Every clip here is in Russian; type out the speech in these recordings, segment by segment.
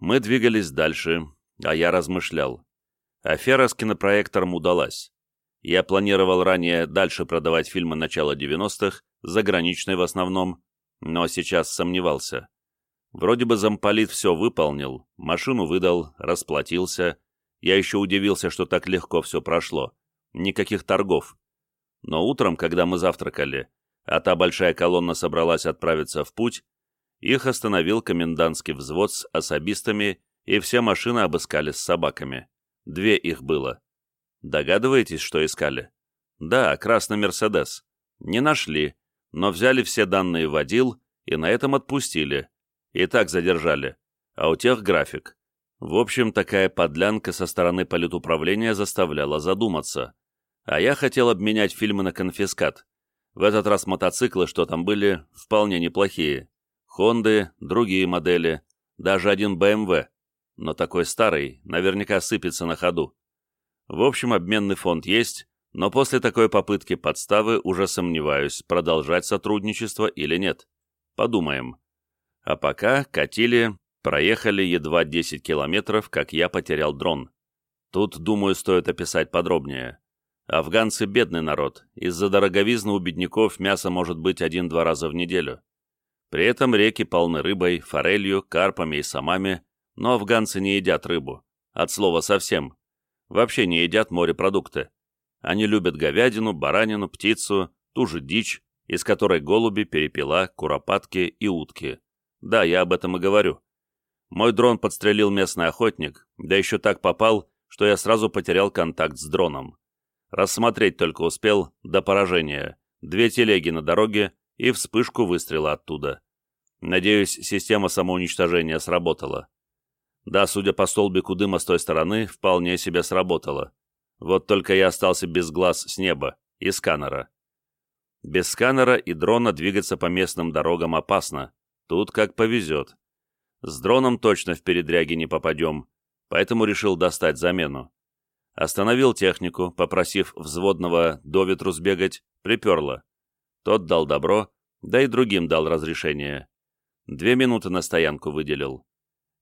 Мы двигались дальше, а я размышлял. Афера с кинопроектором удалась. Я планировал ранее дальше продавать фильмы начала 90-х, заграничные в основном, но сейчас сомневался. Вроде бы замполит все выполнил, машину выдал, расплатился. Я еще удивился, что так легко все прошло. Никаких торгов. Но утром, когда мы завтракали, а та большая колонна собралась отправиться в путь, их остановил комендантский взвод с особистами, и все машины обыскали с собаками. Две их было. Догадываетесь, что искали? Да, красный «Мерседес». Не нашли, но взяли все данные водил и на этом отпустили. И так задержали. А у тех график. В общем, такая подлянка со стороны политуправления заставляла задуматься. А я хотел обменять фильмы на конфискат. В этот раз мотоциклы, что там были, вполне неплохие. Хонды, другие модели, даже один БМВ. Но такой старый, наверняка сыпется на ходу. В общем, обменный фонд есть, но после такой попытки подставы уже сомневаюсь, продолжать сотрудничество или нет. Подумаем. А пока катили, проехали едва 10 километров, как я потерял дрон. Тут, думаю, стоит описать подробнее. Афганцы бедный народ, из-за дороговизны у бедняков мясо может быть один-два раза в неделю. При этом реки полны рыбой, форелью, карпами и самами, но афганцы не едят рыбу. От слова совсем вообще не едят морепродукты. Они любят говядину, баранину, птицу, ту же дичь, из которой голуби, перепела, куропатки и утки. Да, я об этом и говорю. Мой дрон подстрелил местный охотник, да еще так попал, что я сразу потерял контакт с дроном. Рассмотреть только успел до поражения. Две телеги на дороге и вспышку выстрела оттуда. Надеюсь, система самоуничтожения сработала. Да, судя по столбику дыма с той стороны, вполне себе сработало. Вот только я остался без глаз с неба и сканера. Без сканера и дрона двигаться по местным дорогам опасно. Тут как повезет. С дроном точно в передряги не попадем, поэтому решил достать замену. Остановил технику, попросив взводного до ветру сбегать, приперло. Тот дал добро, да и другим дал разрешение. Две минуты на стоянку выделил.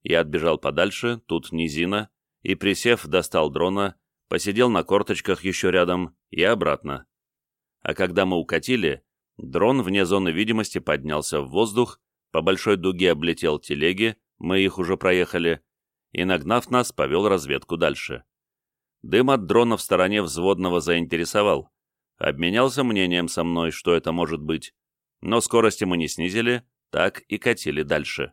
Я отбежал подальше, тут низина, и, присев, достал дрона, посидел на корточках еще рядом и обратно. А когда мы укатили, дрон вне зоны видимости поднялся в воздух, по большой дуге облетел телеги, мы их уже проехали, и, нагнав нас, повел разведку дальше. Дым от дрона в стороне взводного заинтересовал. Обменялся мнением со мной, что это может быть. Но скорости мы не снизили, так и катили дальше.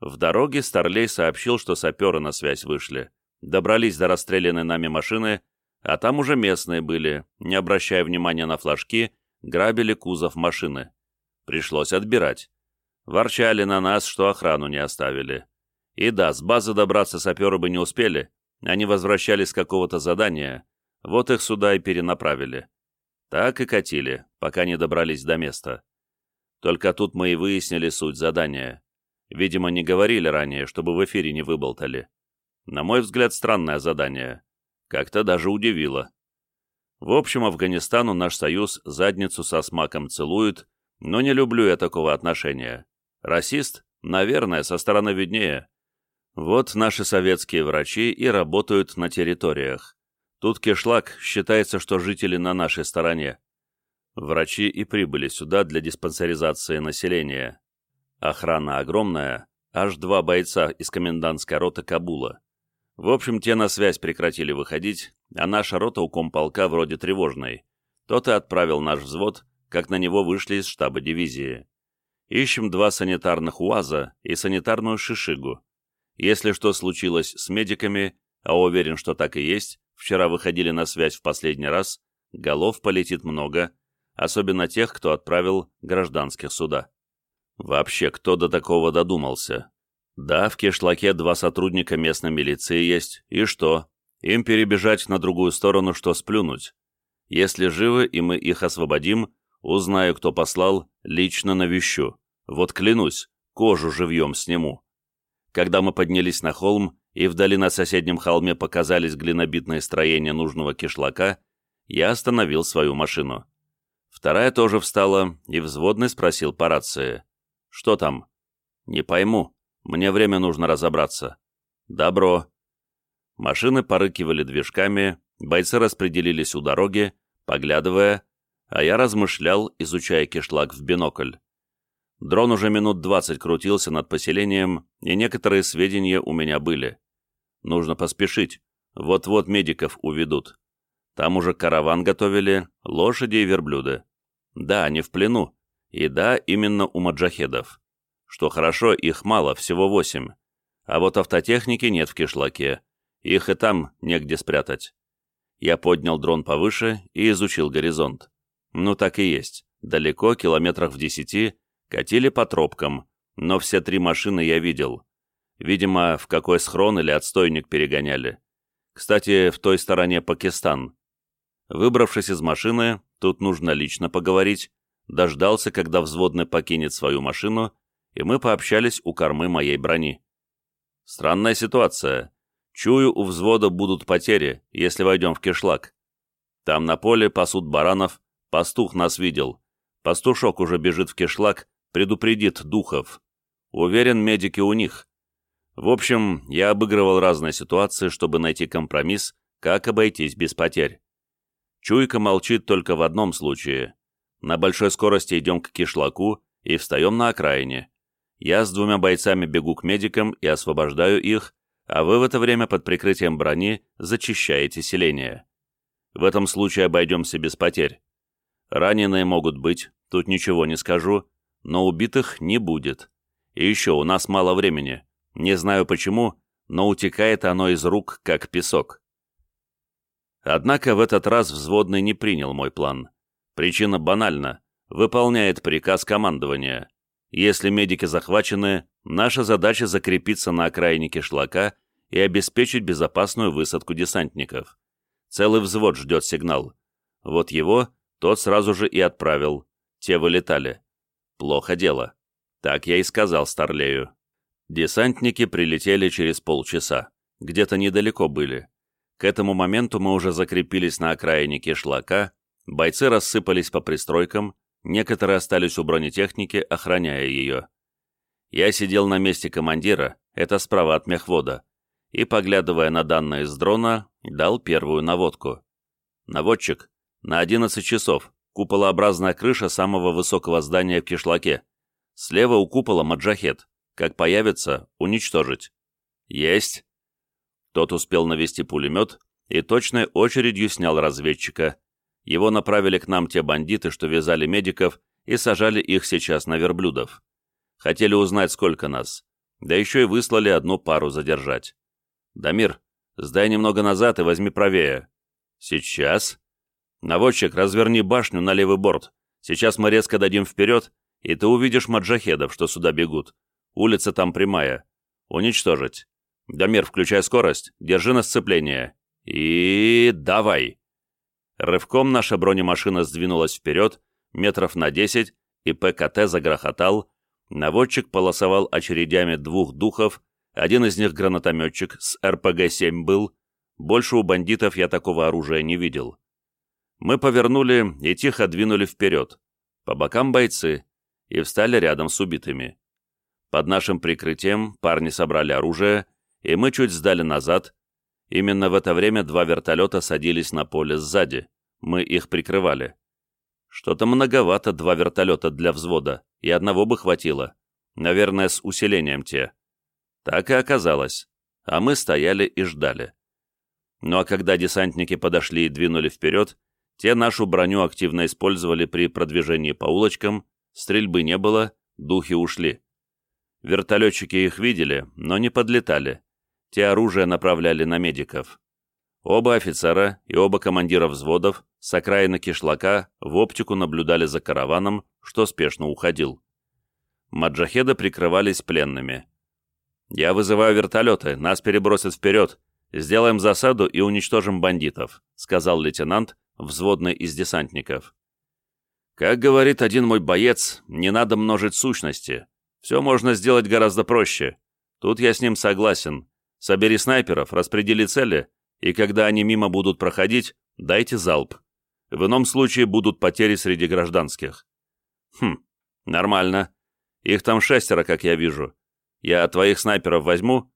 В дороге Старлей сообщил, что саперы на связь вышли. Добрались до расстрелянной нами машины, а там уже местные были, не обращая внимания на флажки, грабили кузов машины. Пришлось отбирать. Ворчали на нас, что охрану не оставили. И да, с базы добраться саперы бы не успели, они возвращались с какого-то задания, вот их сюда и перенаправили. Так и катили, пока не добрались до места. Только тут мы и выяснили суть задания. Видимо, не говорили ранее, чтобы в эфире не выболтали. На мой взгляд, странное задание. Как-то даже удивило. В общем, Афганистану наш союз задницу со смаком целует, но не люблю я такого отношения. Расист? Наверное, со стороны виднее. Вот наши советские врачи и работают на территориях. Тут кишлак, считается, что жители на нашей стороне. Врачи и прибыли сюда для диспансеризации населения. Охрана огромная, аж два бойца из комендантской роты Кабула. В общем, те на связь прекратили выходить, а наша рота у комполка вроде тревожной. Тот и отправил наш взвод, как на него вышли из штаба дивизии. Ищем два санитарных УАЗа и санитарную шишигу. Если что случилось с медиками, а уверен, что так и есть, вчера выходили на связь в последний раз, голов полетит много, особенно тех, кто отправил гражданских суда. Вообще, кто до такого додумался? Да, в кишлаке два сотрудника местной милиции есть, и что? Им перебежать на другую сторону, что сплюнуть? Если живы, и мы их освободим, узнаю, кто послал, лично навещу. Вот клянусь, кожу живьем сниму. Когда мы поднялись на холм, и вдали на соседнем холме показались глинобитные строения нужного кишлака, я остановил свою машину. Вторая тоже встала, и взводный спросил по рации. «Что там?» «Не пойму. Мне время нужно разобраться. Добро. Машины порыкивали движками, бойцы распределились у дороги, поглядывая, а я размышлял, изучая кишлак в бинокль. Дрон уже минут двадцать крутился над поселением, и некоторые сведения у меня были. Нужно поспешить, вот-вот медиков уведут. Там уже караван готовили, лошади и верблюды. Да, они в плену. И да, именно у маджахедов. Что хорошо, их мало, всего восемь. А вот автотехники нет в кишлаке. Их и там негде спрятать. Я поднял дрон повыше и изучил горизонт. Ну так и есть. Далеко, километрах в десяти, катили по тропкам, но все три машины я видел. Видимо, в какой схрон или отстойник перегоняли. Кстати, в той стороне Пакистан. Выбравшись из машины, тут нужно лично поговорить, дождался, когда взводный покинет свою машину, и мы пообщались у кормы моей брони. Странная ситуация. Чую, у взвода будут потери, если войдем в кишлак. Там на поле пасут баранов, пастух нас видел. Пастушок уже бежит в кишлак, предупредит духов. Уверен, медики у них. В общем, я обыгрывал разные ситуации, чтобы найти компромисс, как обойтись без потерь. Чуйка молчит только в одном случае. На большой скорости идем к кишлаку и встаем на окраине. Я с двумя бойцами бегу к медикам и освобождаю их, а вы в это время под прикрытием брони зачищаете селение. В этом случае обойдемся без потерь. Раненые могут быть, тут ничего не скажу, но убитых не будет. И еще, у нас мало времени. Не знаю почему, но утекает оно из рук, как песок. Однако в этот раз взводный не принял мой план. Причина банальна. Выполняет приказ командования. Если медики захвачены, наша задача закрепиться на окраине кишлака и обеспечить безопасную высадку десантников. Целый взвод ждет сигнал. Вот его тот сразу же и отправил. Те вылетали. Плохо дело. Так я и сказал Старлею. Десантники прилетели через полчаса. Где-то недалеко были. К этому моменту мы уже закрепились на окраине кишлака, бойцы рассыпались по пристройкам, некоторые остались у бронетехники, охраняя ее. Я сидел на месте командира, это справа от мехвода, и, поглядывая на данные с дрона, дал первую наводку. Наводчик, на 11 часов, куполообразная крыша самого высокого здания в кишлаке. Слева у купола маджахет. Как появится, уничтожить. Есть. Тот успел навести пулемет и точной очередью снял разведчика. Его направили к нам те бандиты, что вязали медиков, и сажали их сейчас на верблюдов. Хотели узнать, сколько нас. Да еще и выслали одну пару задержать. «Дамир, сдай немного назад и возьми правее». «Сейчас?» «Наводчик, разверни башню на левый борт. Сейчас мы резко дадим вперед, и ты увидишь маджахедов, что сюда бегут. Улица там прямая. Уничтожить. Дамир, включай скорость, держи на сцепление. И... давай!» Рывком наша бронемашина сдвинулась вперед, метров на десять, и ПКТ загрохотал. Наводчик полосовал очередями двух духов, один из них гранатометчик с РПГ-7 был. Больше у бандитов я такого оружия не видел. Мы повернули и тихо двинули вперед. По бокам бойцы, и встали рядом с убитыми. Под нашим прикрытием парни собрали оружие, и мы чуть сдали назад. Именно в это время два вертолета садились на поле сзади. Мы их прикрывали. Что-то многовато два вертолета для взвода, и одного бы хватило. Наверное, с усилением те. Так и оказалось. А мы стояли и ждали. Ну а когда десантники подошли и двинули вперед, те нашу броню активно использовали при продвижении по улочкам, стрельбы не было, духи ушли. Вертолетчики их видели, но не подлетали. Те оружие направляли на медиков. Оба офицера и оба командира взводов с окраины кишлака в оптику наблюдали за караваном, что спешно уходил. Маджахеды прикрывались пленными. «Я вызываю вертолеты, нас перебросят вперед. Сделаем засаду и уничтожим бандитов», сказал лейтенант, взводный из десантников. «Как говорит один мой боец, не надо множить сущности. Все можно сделать гораздо проще. Тут я с ним согласен. Собери снайперов, распредели цели, и когда они мимо будут проходить, дайте залп. В ином случае будут потери среди гражданских. Хм, нормально. Их там шестеро, как я вижу. Я твоих снайперов возьму?»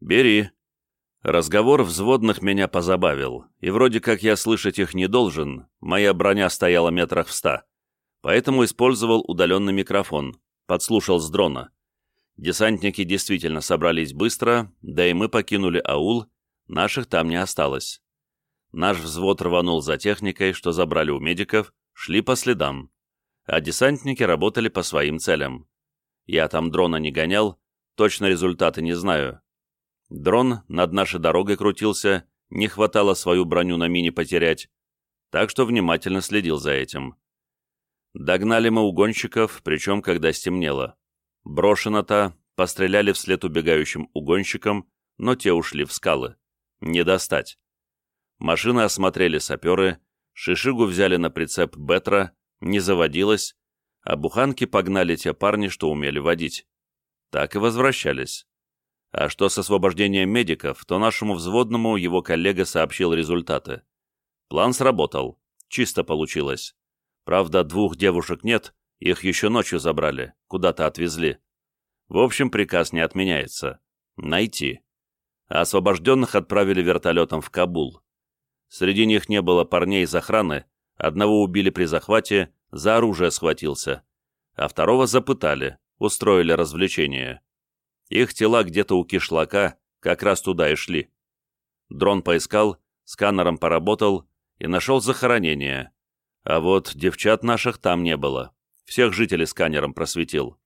«Бери». Разговор взводных меня позабавил, и вроде как я слышать их не должен, моя броня стояла метрах в ста, поэтому использовал удаленный микрофон, подслушал с дрона. Десантники действительно собрались быстро, да и мы покинули аул, наших там не осталось. Наш взвод рванул за техникой, что забрали у медиков, шли по следам, а десантники работали по своим целям. Я там дрона не гонял, точно результаты не знаю. Дрон над нашей дорогой крутился, не хватало свою броню на мини потерять, так что внимательно следил за этим. Догнали мы угонщиков, причем когда стемнело. Брошено-то, постреляли вслед убегающим угонщикам, но те ушли в скалы. Не достать. Машины осмотрели саперы, шишигу взяли на прицеп Бетра, не заводилась, а буханки погнали те парни, что умели водить. Так и возвращались. А что с освобождением медиков, то нашему взводному его коллега сообщил результаты. План сработал. Чисто получилось. Правда, двух девушек нет, их еще ночью забрали, куда-то отвезли. В общем, приказ не отменяется. Найти. А освобожденных отправили вертолетом в Кабул. Среди них не было парней из охраны, одного убили при захвате, за оружие схватился, а второго запытали, устроили развлечение. Их тела где-то у кишлака, как раз туда и шли. Дрон поискал, сканером поработал и нашел захоронение. А вот девчат наших там не было. Всех жителей сканером просветил.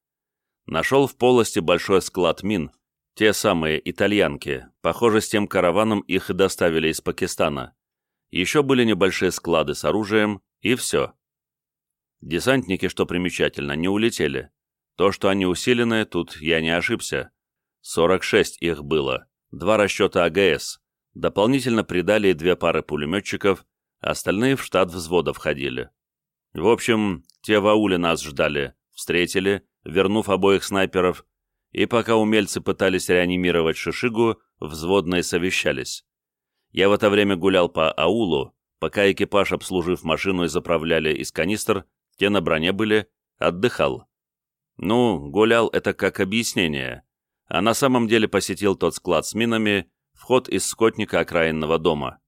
Нашел в полости большой склад мин, те самые итальянки, похоже, с тем караваном их и доставили из Пакистана. Еще были небольшие склады с оружием, и все. Десантники, что примечательно, не улетели. То, что они усиленные, тут я не ошибся. 46 их было, два расчета АГС. Дополнительно придали две пары пулеметчиков, остальные в штат взвода входили. В общем, те в ауле нас ждали, встретили, вернув обоих снайперов, и пока умельцы пытались реанимировать Шишигу, взводные совещались. Я в это время гулял по аулу, пока экипаж, обслужив машину и заправляли из канистр, те на броне были, отдыхал. Ну, гулял это как объяснение, а на самом деле посетил тот склад с минами, вход из скотника окраинного дома.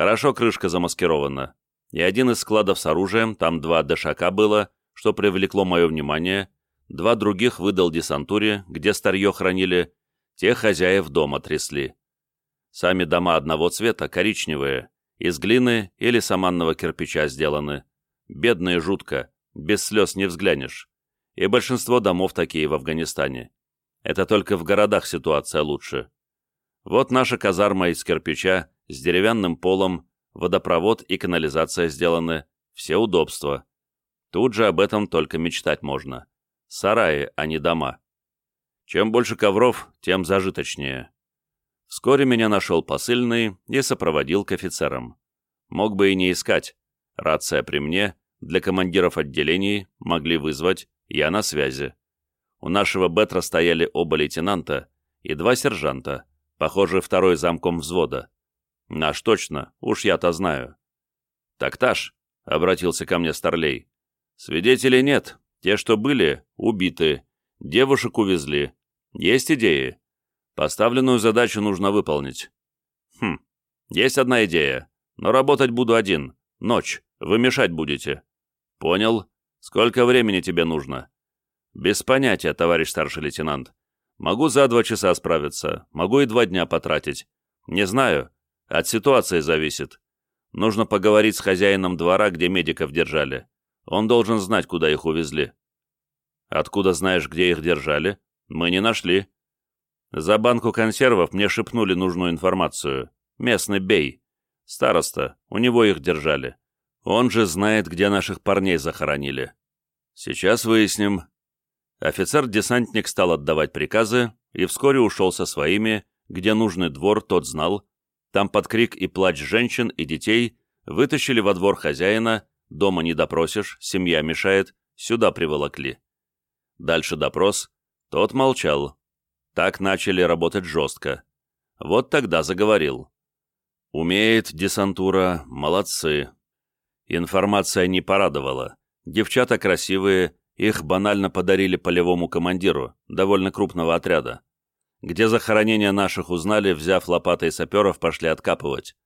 Хорошо крышка замаскирована, и один из складов с оружием, там два дешака было, что привлекло мое внимание, два других выдал десантуре, где старье хранили, те хозяев дома трясли. Сами дома одного цвета, коричневые, из глины или саманного кирпича сделаны. Бедные жутко, без слез не взглянешь. И большинство домов такие в Афганистане. Это только в городах ситуация лучше. Вот наша казарма из кирпича, с деревянным полом, водопровод и канализация сделаны, все удобства. Тут же об этом только мечтать можно. Сараи, а не дома. Чем больше ковров, тем зажиточнее. Вскоре меня нашел посыльный и сопроводил к офицерам. Мог бы и не искать. Рация при мне, для командиров отделений могли вызвать, я на связи. У нашего Бетра стояли оба лейтенанта и два сержанта, похоже, второй замком взвода. Наш точно, уж я-то знаю. «Такташ», — обратился ко мне Старлей, — «свидетелей нет, те, что были, убиты, девушек увезли. Есть идеи?» Поставленную задачу нужно выполнить. Хм, есть одна идея, но работать буду один. Ночь. Вы мешать будете. Понял. Сколько времени тебе нужно? Без понятия, товарищ старший лейтенант. Могу за два часа справиться, могу и два дня потратить. Не знаю. От ситуации зависит. Нужно поговорить с хозяином двора, где медиков держали. Он должен знать, куда их увезли. Откуда знаешь, где их держали? Мы не нашли. За банку консервов мне шепнули нужную информацию. Местный бей. Староста, у него их держали. Он же знает, где наших парней захоронили. Сейчас выясним. Офицер-десантник стал отдавать приказы и вскоре ушел со своими, где нужный двор, тот знал. Там под крик и плач женщин и детей вытащили во двор хозяина, дома не допросишь, семья мешает, сюда приволокли. Дальше допрос. Тот молчал, так начали работать жестко. Вот тогда заговорил. Умеет десантура, молодцы. Информация не порадовала. Девчата красивые, Их банально подарили полевому командиру, довольно крупного отряда. Где захоронение наших узнали, взяв лопатой саперов, пошли откапывать.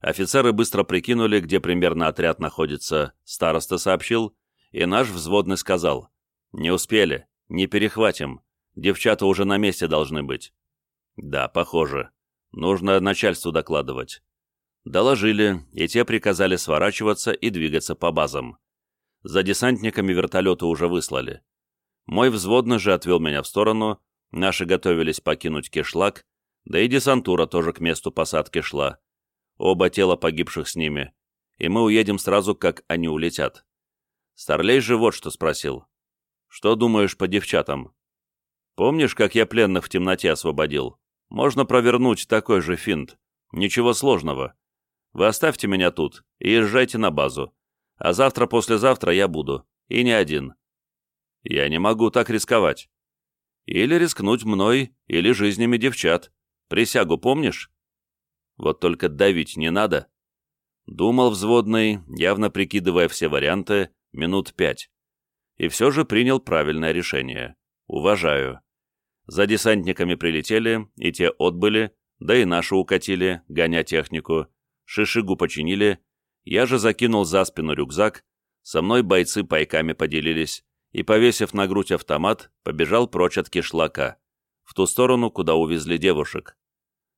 Офицеры быстро прикинули, где примерно отряд находится, староста сообщил, и наш взводный сказал, «Не успели, не перехватим, девчата уже на месте должны быть». «Да, похоже. Нужно начальству докладывать». Доложили, и те приказали сворачиваться и двигаться по базам. За десантниками вертолеты уже выслали. Мой взводный же отвел меня в сторону, наши готовились покинуть кишлак, да и десантура тоже к месту посадки шла. Оба тела погибших с ними, и мы уедем сразу, как они улетят. Старлей же вот что спросил. «Что думаешь по девчатам?» «Помнишь, как я пленных в темноте освободил? Можно провернуть такой же финт. Ничего сложного. Вы оставьте меня тут и езжайте на базу. А завтра-послезавтра я буду. И не один. Я не могу так рисковать. Или рискнуть мной, или жизнями девчат. Присягу помнишь? Вот только давить не надо. Думал взводный, явно прикидывая все варианты, минут пять. И все же принял правильное решение. Уважаю. За десантниками прилетели, и те отбыли, да и наши укатили, гоня технику. Шишигу починили, я же закинул за спину рюкзак, со мной бойцы пайками поделились, и, повесив на грудь автомат, побежал прочь от кишлака, в ту сторону, куда увезли девушек.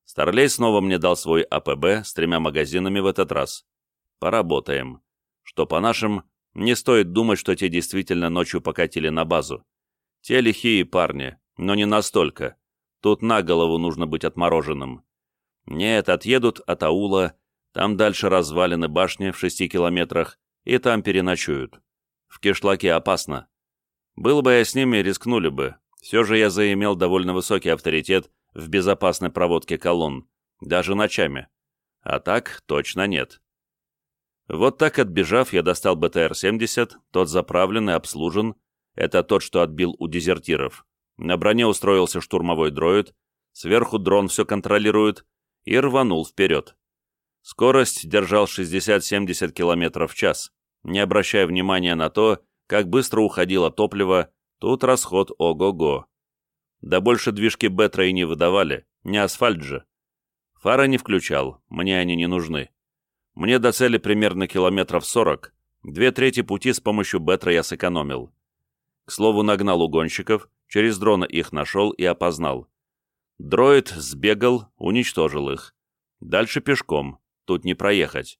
Старлей снова мне дал свой АПБ с тремя магазинами в этот раз. Поработаем. Что по нашим, не стоит думать, что те действительно ночью покатили на базу. Те лихие парни, но не настолько. Тут на голову нужно быть отмороженным. Нет, отъедут от аула, там дальше развалины башни в шести километрах, и там переночуют. В кишлаке опасно. Был бы я с ними, рискнули бы. Все же я заимел довольно высокий авторитет в безопасной проводке колонн, даже ночами. А так точно нет. Вот так отбежав, я достал БТР-70, тот заправленный, обслужен. Это тот, что отбил у дезертиров. На броне устроился штурмовой дроид, сверху дрон все контролирует, и рванул вперед. Скорость держал 60-70 км в час, не обращая внимания на то, как быстро уходило топливо, тут расход ого-го. Да больше движки Бетра и не выдавали, не асфальт же. Фары не включал, мне они не нужны. Мне до цели примерно километров 40, две трети пути с помощью Бетра я сэкономил. К слову, нагнал угонщиков, через дрона их нашел и опознал. Дроид сбегал, уничтожил их. Дальше пешком. Тут не проехать.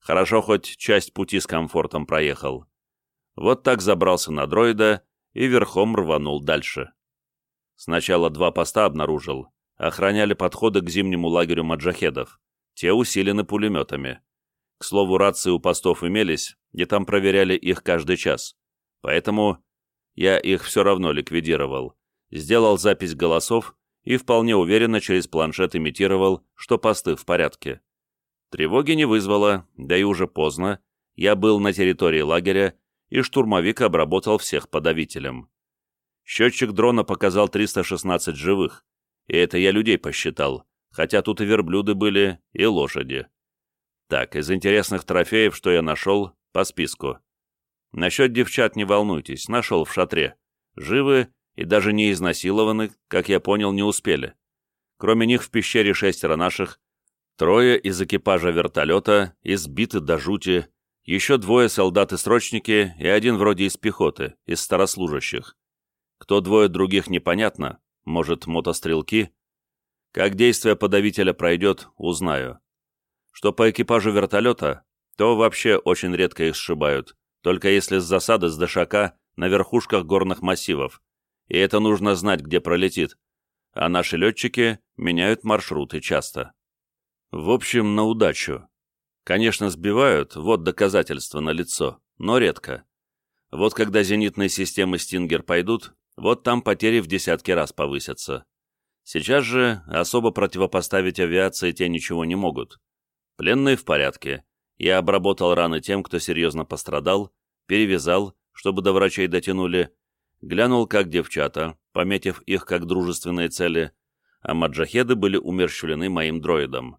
Хорошо, хоть часть пути с комфортом проехал. Вот так забрался на дроида и верхом рванул дальше. Сначала два поста обнаружил. Охраняли подходы к зимнему лагерю маджахедов. Те усилены пулеметами. К слову, рации у постов имелись, и там проверяли их каждый час. Поэтому я их все равно ликвидировал. Сделал запись голосов и вполне уверенно через планшет имитировал, что посты в порядке. Тревоги не вызвало, да и уже поздно. Я был на территории лагеря, и штурмовик обработал всех подавителем. Счетчик дрона показал 316 живых, и это я людей посчитал, хотя тут и верблюды были, и лошади. Так, из интересных трофеев, что я нашел, по списку. Насчет девчат не волнуйтесь, нашел в шатре. Живы и даже не изнасилованы, как я понял, не успели. Кроме них в пещере шестеро наших, Трое из экипажа вертолета избиты до жути, еще двое солдаты-срочники и один вроде из пехоты, из старослужащих. Кто двое других непонятно, может, мотострелки? Как действие подавителя пройдет, узнаю. Что по экипажу вертолета, то вообще очень редко их сшибают, только если с засады с дышака на верхушках горных массивов, и это нужно знать, где пролетит, а наши летчики меняют маршруты часто. В общем, на удачу. Конечно, сбивают, вот доказательства на лицо, но редко. Вот когда зенитные системы «Стингер» пойдут, вот там потери в десятки раз повысятся. Сейчас же особо противопоставить авиации те ничего не могут. Пленные в порядке. Я обработал раны тем, кто серьезно пострадал, перевязал, чтобы до врачей дотянули, глянул, как девчата, пометив их как дружественные цели, а маджахеды были умерщвлены моим дроидом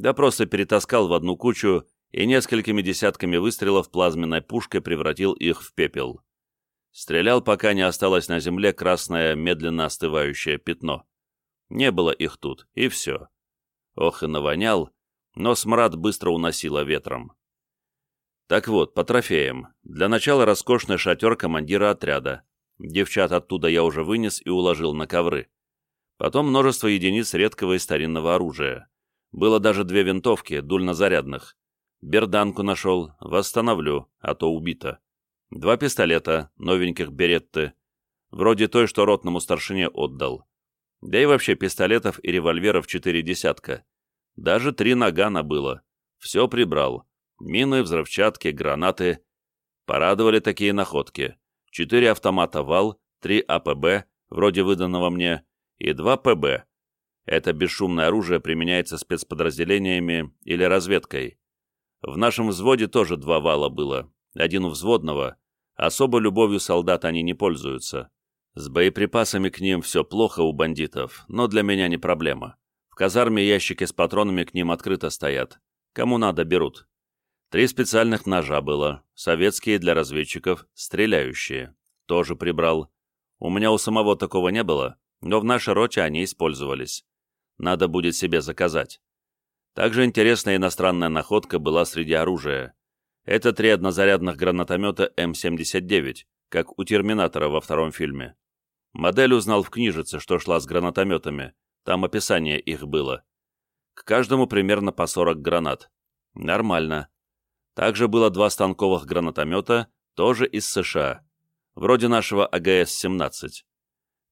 да просто перетаскал в одну кучу и несколькими десятками выстрелов плазменной пушкой превратил их в пепел. Стрелял, пока не осталось на земле красное, медленно остывающее пятно. Не было их тут, и все. Ох и навонял, но смрад быстро уносило ветром. Так вот, по трофеям. Для начала роскошный шатер командира отряда. Девчат оттуда я уже вынес и уложил на ковры. Потом множество единиц редкого и старинного оружия. Было даже две винтовки, дульнозарядных. Берданку нашел, восстановлю, а то убито. Два пистолета, новеньких беретты. Вроде той, что ротному старшине отдал. Да и вообще пистолетов и револьверов четыре десятка. Даже три нагана было. Все прибрал. Мины, взрывчатки, гранаты. Порадовали такие находки. Четыре автомата ВАЛ, три АПБ, вроде выданного мне, и два ПБ. Это бесшумное оружие применяется спецподразделениями или разведкой. В нашем взводе тоже два вала было, один у взводного. Особо любовью солдат они не пользуются. С боеприпасами к ним все плохо у бандитов, но для меня не проблема. В казарме ящики с патронами к ним открыто стоят. Кому надо, берут. Три специальных ножа было, советские для разведчиков, стреляющие. Тоже прибрал. У меня у самого такого не было, но в нашей роте они использовались. Надо будет себе заказать. Также интересная иностранная находка была среди оружия. Это три однозарядных гранатомета М-79, как у Терминатора во втором фильме. Модель узнал в книжице, что шла с гранатометами. Там описание их было. К каждому примерно по 40 гранат. Нормально. Также было два станковых гранатомета, тоже из США, вроде нашего АГС-17.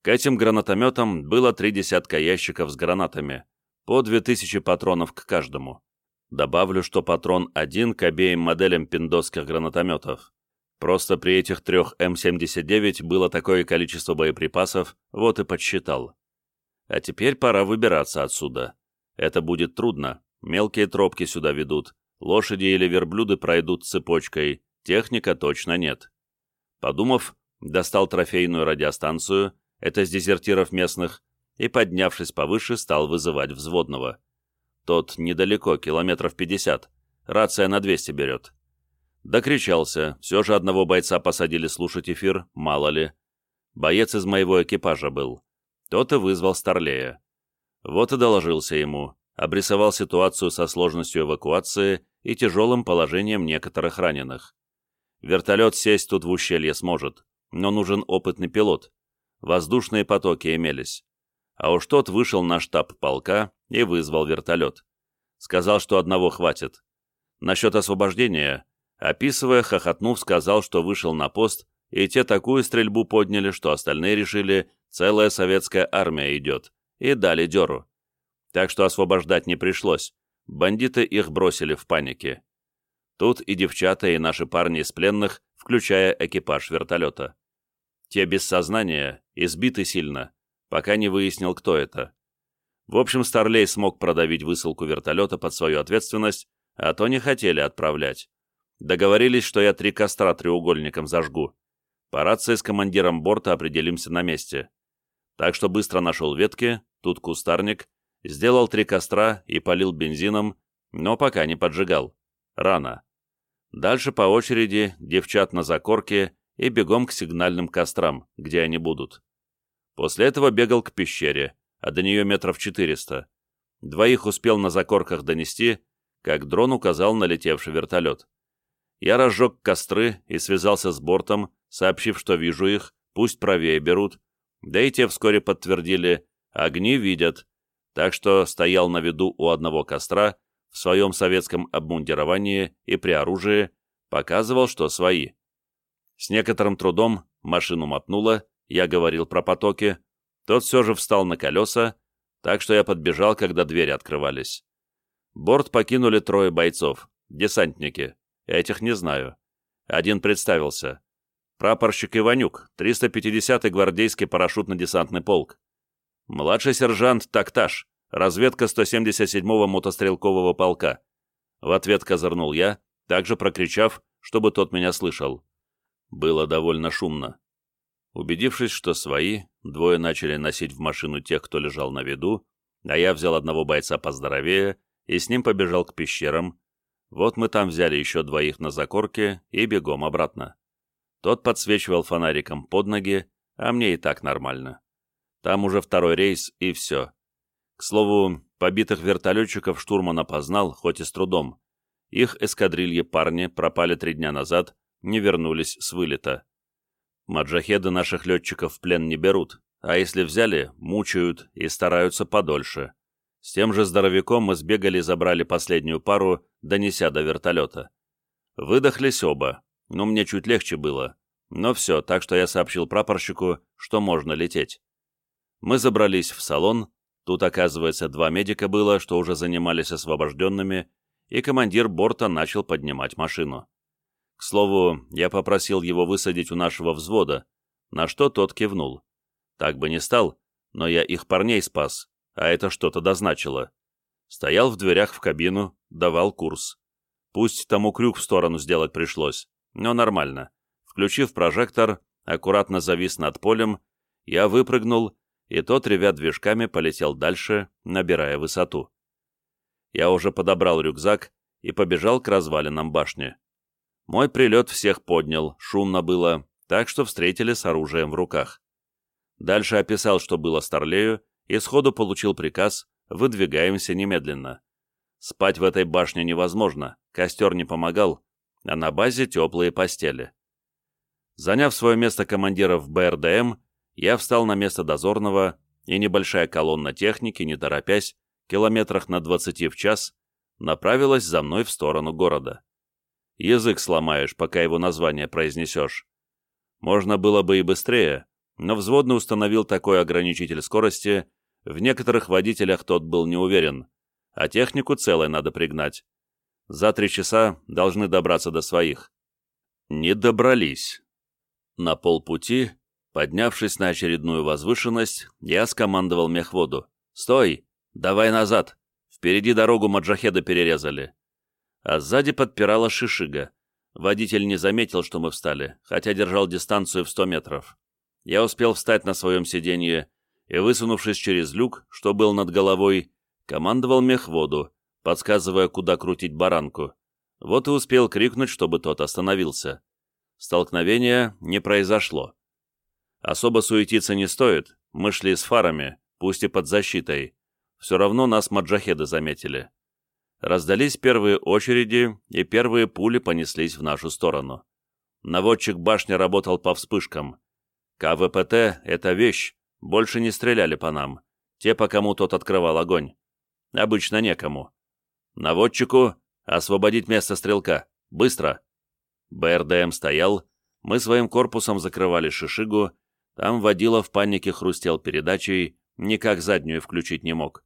К этим гранатометам было три десятка ящиков с гранатами, по 2000 патронов к каждому. Добавлю, что патрон один к обеим моделям пиндосских гранатометов. Просто при этих трех М79 было такое количество боеприпасов, вот и подсчитал. А теперь пора выбираться отсюда. Это будет трудно, мелкие тропки сюда ведут, Лошади или верблюды пройдут цепочкой, техника точно нет. Подумав, достал трофейную радиостанцию, это с дезертиров местных, и, поднявшись повыше, стал вызывать взводного. Тот недалеко, километров пятьдесят, рация на двести берет. Докричался, все же одного бойца посадили слушать эфир, мало ли. Боец из моего экипажа был. Тот и вызвал Старлея. Вот и доложился ему, обрисовал ситуацию со сложностью эвакуации и тяжелым положением некоторых раненых. Вертолет сесть тут в ущелье сможет, но нужен опытный пилот. Воздушные потоки имелись. А уж тот вышел на штаб полка и вызвал вертолет. Сказал, что одного хватит. Насчет освобождения, описывая, хохотнув, сказал, что вышел на пост, и те такую стрельбу подняли, что остальные решили, целая советская армия идет, и дали дёру так что освобождать не пришлось. Бандиты их бросили в панике. Тут и девчата, и наши парни из пленных, включая экипаж вертолета. Те без сознания, избиты сильно, пока не выяснил, кто это. В общем, Старлей смог продавить высылку вертолета под свою ответственность, а то не хотели отправлять. Договорились, что я три костра треугольником зажгу. По рации с командиром борта определимся на месте. Так что быстро нашел ветки, тут кустарник, Сделал три костра и полил бензином, но пока не поджигал. Рано. Дальше по очереди девчат на закорке и бегом к сигнальным кострам, где они будут. После этого бегал к пещере, а до нее метров четыреста. Двоих успел на закорках донести, как дрон указал на летевший вертолет. Я разжег костры и связался с бортом, сообщив, что вижу их, пусть правее берут, да и те вскоре подтвердили, огни видят, так что стоял на виду у одного костра, в своем советском обмундировании и при оружии, показывал, что свои. С некоторым трудом машину мотнуло, я говорил про потоки, тот все же встал на колеса, так что я подбежал, когда двери открывались. Борт покинули трое бойцов, десантники, этих не знаю. Один представился. Прапорщик Иванюк, 350-й гвардейский парашютно-десантный полк. Младший сержант Такташ, разведка 177-го мотострелкового полка. В ответ козырнул я, также прокричав, чтобы тот меня слышал. Было довольно шумно. Убедившись, что свои, двое начали носить в машину тех, кто лежал на виду, а я взял одного бойца поздоровее и с ним побежал к пещерам. Вот мы там взяли еще двоих на закорке и бегом обратно. Тот подсвечивал фонариком под ноги, а мне и так нормально. Там уже второй рейс, и все. К слову, побитых вертолетчиков штурман опознал, хоть и с трудом. Их эскадрильи парни пропали три дня назад, не вернулись с вылета. Маджахеды наших летчиков в плен не берут, а если взяли, мучают и стараются подольше. С тем же здоровяком мы сбегали и забрали последнюю пару, донеся до вертолета. Выдохлись оба, но мне чуть легче было. Но все, так что я сообщил прапорщику, что можно лететь. Мы забрались в салон, тут, оказывается, два медика было, что уже занимались освобожденными, и командир борта начал поднимать машину. К слову, я попросил его высадить у нашего взвода, на что тот кивнул. Так бы не стал, но я их парней спас, а это что-то дозначило. Стоял в дверях в кабину, давал курс. Пусть тому крюк в сторону сделать пришлось, но нормально. Включив прожектор, аккуратно завис над полем, я выпрыгнул, и тот, ревя движками, полетел дальше, набирая высоту. Я уже подобрал рюкзак и побежал к развалинам башни. Мой прилет всех поднял, шумно было, так что встретили с оружием в руках. Дальше описал, что было Старлею, и сходу получил приказ «выдвигаемся немедленно». Спать в этой башне невозможно, костер не помогал, а на базе теплые постели. Заняв свое место командира в БРДМ, я встал на место дозорного, и небольшая колонна техники, не торопясь, километрах на 20 в час, направилась за мной в сторону города. Язык сломаешь, пока его название произнесешь. Можно было бы и быстрее, но взводный установил такой ограничитель скорости, в некоторых водителях тот был не уверен, а технику целой надо пригнать. За три часа должны добраться до своих. Не добрались. На полпути, поднявшись на очередную возвышенность, я скомандовал мехводу. «Стой! Давай назад! Впереди дорогу маджахеда перерезали!» А сзади подпирала шишига. Водитель не заметил, что мы встали, хотя держал дистанцию в сто метров я успел встать на своем сиденье и, высунувшись через люк, что был над головой, командовал мехводу, подсказывая, куда крутить баранку. Вот и успел крикнуть, чтобы тот остановился. Столкновения не произошло. Особо суетиться не стоит, мы шли с фарами, пусть и под защитой. Все равно нас маджахеды заметили. Раздались первые очереди, и первые пули понеслись в нашу сторону. Наводчик башни работал по вспышкам. КВПТ — это вещь, больше не стреляли по нам. Те, по кому тот открывал огонь. Обычно некому. Наводчику освободить место стрелка. Быстро. БРДМ стоял, мы своим корпусом закрывали шишигу, там водила в панике хрустел передачей, никак заднюю включить не мог.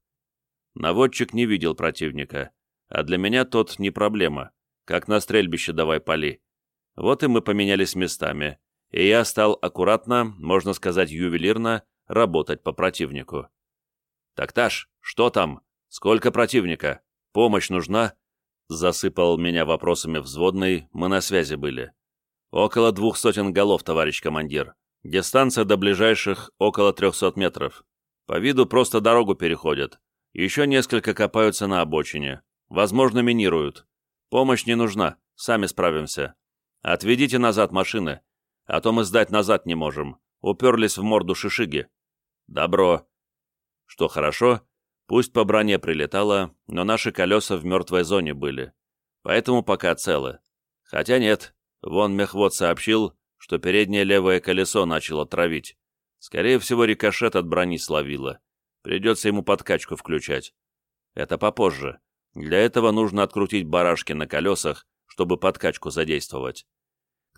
Наводчик не видел противника, а для меня тот не проблема, как на стрельбище давай пали. Вот и мы поменялись местами, и я стал аккуратно, можно сказать ювелирно, работать по противнику. «Такташ, что там? Сколько противника? Помощь нужна?» Засыпал меня вопросами взводный, мы на связи были. «Около двух сотен голов, товарищ командир. Дистанция до ближайших около трехсот метров. По виду просто дорогу переходят. Еще несколько копаются на обочине. Возможно, минируют. Помощь не нужна, сами справимся. Отведите назад машины, а то мы сдать назад не можем. Уперлись в морду шишиги. Добро. Что хорошо, пусть по броне прилетало, но наши колеса в мертвой зоне были. Поэтому пока целы. Хотя нет, вон мехвод сообщил, что переднее левое колесо начало травить. Скорее всего, рикошет от брони словило. Придется ему подкачку включать. Это попозже. Для этого нужно открутить барашки на колесах, чтобы подкачку задействовать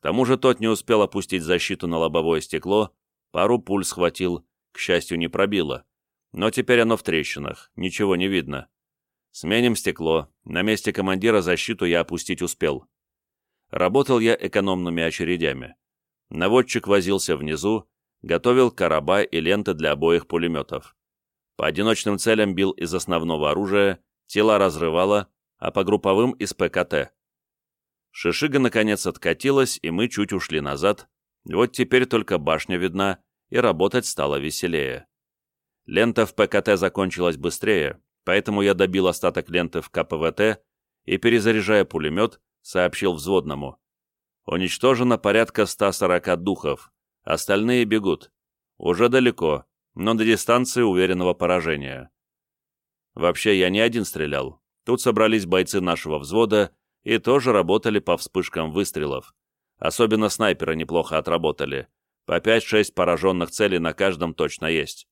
тому же тот не успел опустить защиту на лобовое стекло, пару пуль схватил, к счастью, не пробило. Но теперь оно в трещинах, ничего не видно. Сменим стекло, на месте командира защиту я опустить успел. Работал я экономными очередями. Наводчик возился внизу, готовил короба и ленты для обоих пулеметов. По одиночным целям бил из основного оружия, тела разрывало, а по групповым из ПКТ. Шишига наконец откатилась, и мы чуть ушли назад. Вот теперь только башня видна, и работать стало веселее. Лента в ПКТ закончилась быстрее, поэтому я добил остаток ленты в КПВТ и, перезаряжая пулемет, сообщил взводному. Уничтожено порядка 140 духов. Остальные бегут. Уже далеко, но до дистанции уверенного поражения. Вообще, я не один стрелял. Тут собрались бойцы нашего взвода и тоже работали по вспышкам выстрелов. Особенно снайперы неплохо отработали. По 5-6 пораженных целей на каждом точно есть.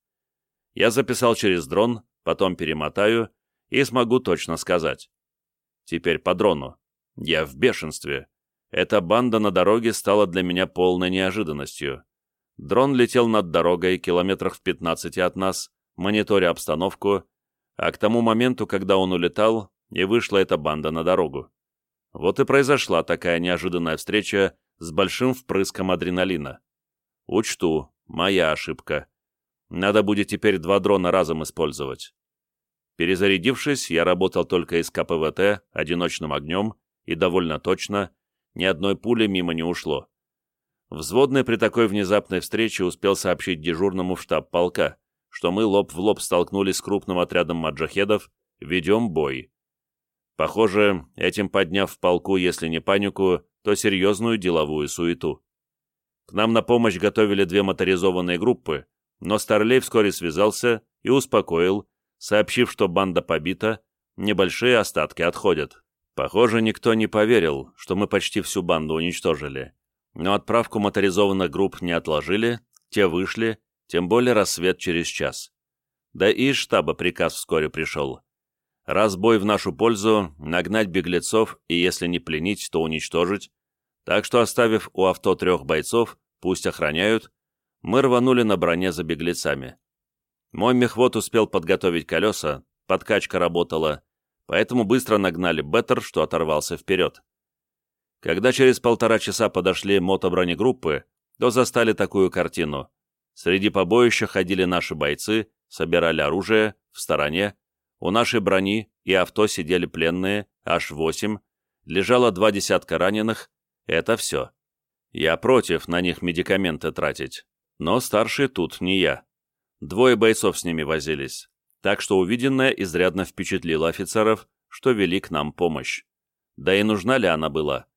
Я записал через дрон, потом перемотаю и смогу точно сказать. Теперь по дрону. Я в бешенстве. Эта банда на дороге стала для меня полной неожиданностью. Дрон летел над дорогой километрах в 15 от нас, мониторя обстановку, а к тому моменту, когда он улетал, и вышла эта банда на дорогу. Вот и произошла такая неожиданная встреча с большим впрыском адреналина. Учту, моя ошибка. Надо будет теперь два дрона разом использовать. Перезарядившись, я работал только из КПВТ, одиночным огнем, и довольно точно, ни одной пули мимо не ушло. Взводный при такой внезапной встрече успел сообщить дежурному в штаб полка, что мы лоб в лоб столкнулись с крупным отрядом маджахедов, ведем бой. Похоже, этим подняв в полку, если не панику, то серьезную деловую суету. К нам на помощь готовили две моторизованные группы, но Старлей вскоре связался и успокоил, сообщив, что банда побита, небольшие остатки отходят. Похоже, никто не поверил, что мы почти всю банду уничтожили. Но отправку моторизованных групп не отложили, те вышли, тем более рассвет через час. Да и из штаба приказ вскоре пришел. Раз бой в нашу пользу, нагнать беглецов и, если не пленить, то уничтожить. Так что, оставив у авто трех бойцов, пусть охраняют, мы рванули на броне за беглецами. Мой мехвод успел подготовить колеса, подкачка работала, поэтому быстро нагнали Беттер, что оторвался вперед. Когда через полтора часа подошли мотобронегруппы, то застали такую картину. Среди побоища ходили наши бойцы, собирали оружие, в стороне. У нашей брони и авто сидели пленные, аж восемь. Лежало два десятка раненых. Это все. Я против на них медикаменты тратить. Но старший тут не я. Двое бойцов с ними возились. Так что увиденное изрядно впечатлило офицеров, что вели к нам помощь. Да и нужна ли она была?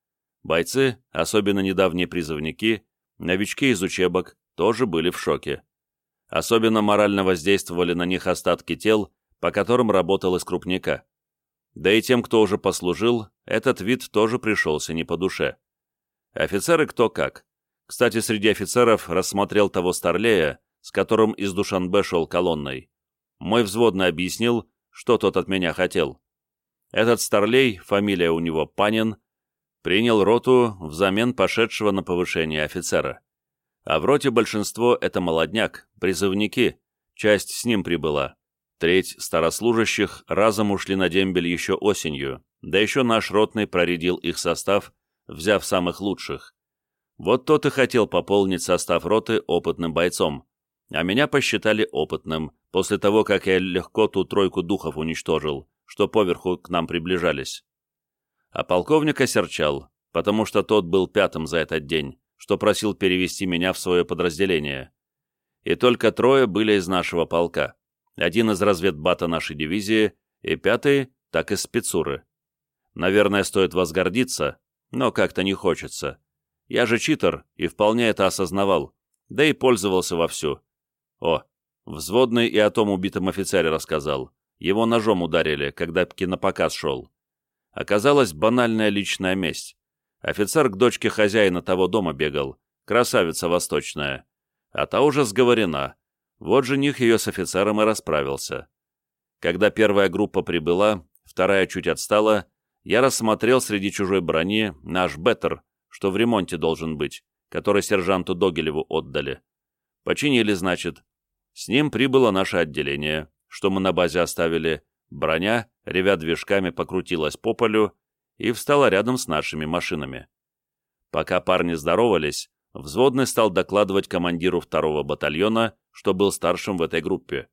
Бойцы, особенно недавние призывники, новички из учебок, тоже были в шоке. Особенно морально воздействовали на них остатки тел, по которым работал из крупника. Да и тем, кто уже послужил, этот вид тоже пришелся не по душе. Офицеры кто как. Кстати, среди офицеров рассмотрел того Старлея, с которым из Душанбе шел колонной. Мой взводный объяснил, что тот от меня хотел. Этот Старлей, фамилия у него Панин, принял роту взамен пошедшего на повышение офицера. А в роте большинство — это молодняк, призывники, часть с ним прибыла. Треть старослужащих разом ушли на дембель еще осенью, да еще наш ротный проредил их состав, взяв самых лучших. Вот тот и хотел пополнить состав роты опытным бойцом, а меня посчитали опытным, после того, как я легко ту тройку духов уничтожил, что поверху к нам приближались. А полковник осерчал, потому что тот был пятым за этот день, что просил перевести меня в свое подразделение. И только трое были из нашего полка. Один из разведбата нашей дивизии, и пятый — так из спецуры. Наверное, стоит возгордиться, но как-то не хочется. Я же читер и вполне это осознавал, да и пользовался вовсю. О, взводный и о том убитом офицере рассказал. Его ножом ударили, когда кинопоказ шел. Оказалась банальная личная месть. Офицер к дочке хозяина того дома бегал, красавица восточная. А та уже сговорена. Вот жених ее с офицером и расправился. Когда первая группа прибыла, вторая чуть отстала, я рассмотрел среди чужой брони наш Беттер, что в ремонте должен быть, который сержанту Догилеву отдали. Починили, значит. С ним прибыло наше отделение, что мы на базе оставили. Броня, ревя движками, покрутилась по полю, и встала рядом с нашими машинами. Пока парни здоровались, взводный стал докладывать командиру второго батальона, что был старшим в этой группе.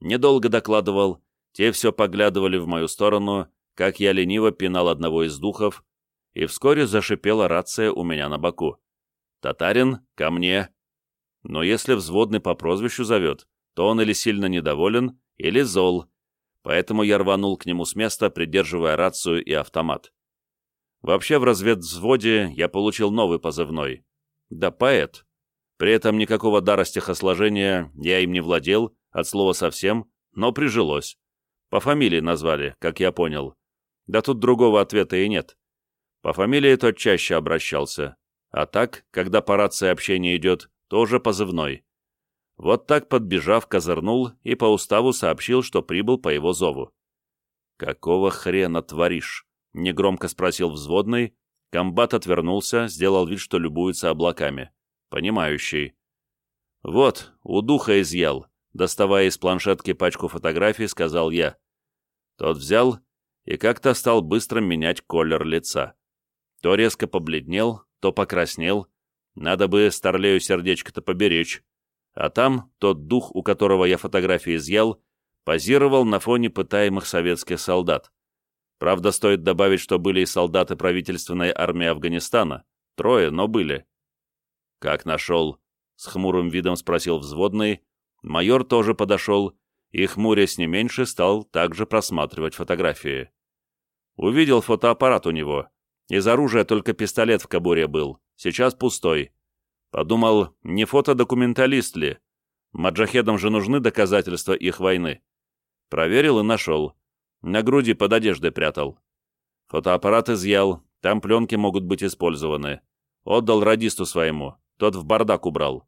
Недолго докладывал, те все поглядывали в мою сторону, как я лениво пинал одного из духов, и вскоре зашипела рация у меня на боку. «Татарин, ко мне!» Но если взводный по прозвищу зовет, то он или сильно недоволен, или зол, поэтому я рванул к нему с места, придерживая рацию и автомат. Вообще в разведвзводе я получил новый позывной. Да поэт. При этом никакого дара стихосложения я им не владел, от слова совсем, но прижилось. По фамилии назвали, как я понял. Да тут другого ответа и нет. По фамилии тот чаще обращался. А так, когда по рации общение идет, тоже позывной. Вот так, подбежав, козырнул и по уставу сообщил, что прибыл по его зову. «Какого хрена творишь?» — негромко спросил взводный. Комбат отвернулся, сделал вид, что любуется облаками. Понимающий. «Вот, у духа изъял», — доставая из планшетки пачку фотографий, сказал я. Тот взял и как-то стал быстро менять колер лица. То резко побледнел, то покраснел. Надо бы старлею сердечко-то поберечь. А там тот дух, у которого я фотографии изъял, позировал на фоне пытаемых советских солдат. Правда, стоит добавить, что были и солдаты правительственной армии Афганистана. Трое, но были. «Как нашел?» — с хмурым видом спросил взводный. Майор тоже подошел и, хмурясь не меньше, стал также просматривать фотографии. Увидел фотоаппарат у него. Из оружия только пистолет в кобуре был, сейчас пустой. Подумал, не фотодокументалист ли? Маджахедам же нужны доказательства их войны. Проверил и нашел. На груди под одеждой прятал. Фотоаппарат изъял, там пленки могут быть использованы. Отдал радисту своему, тот в бардак убрал.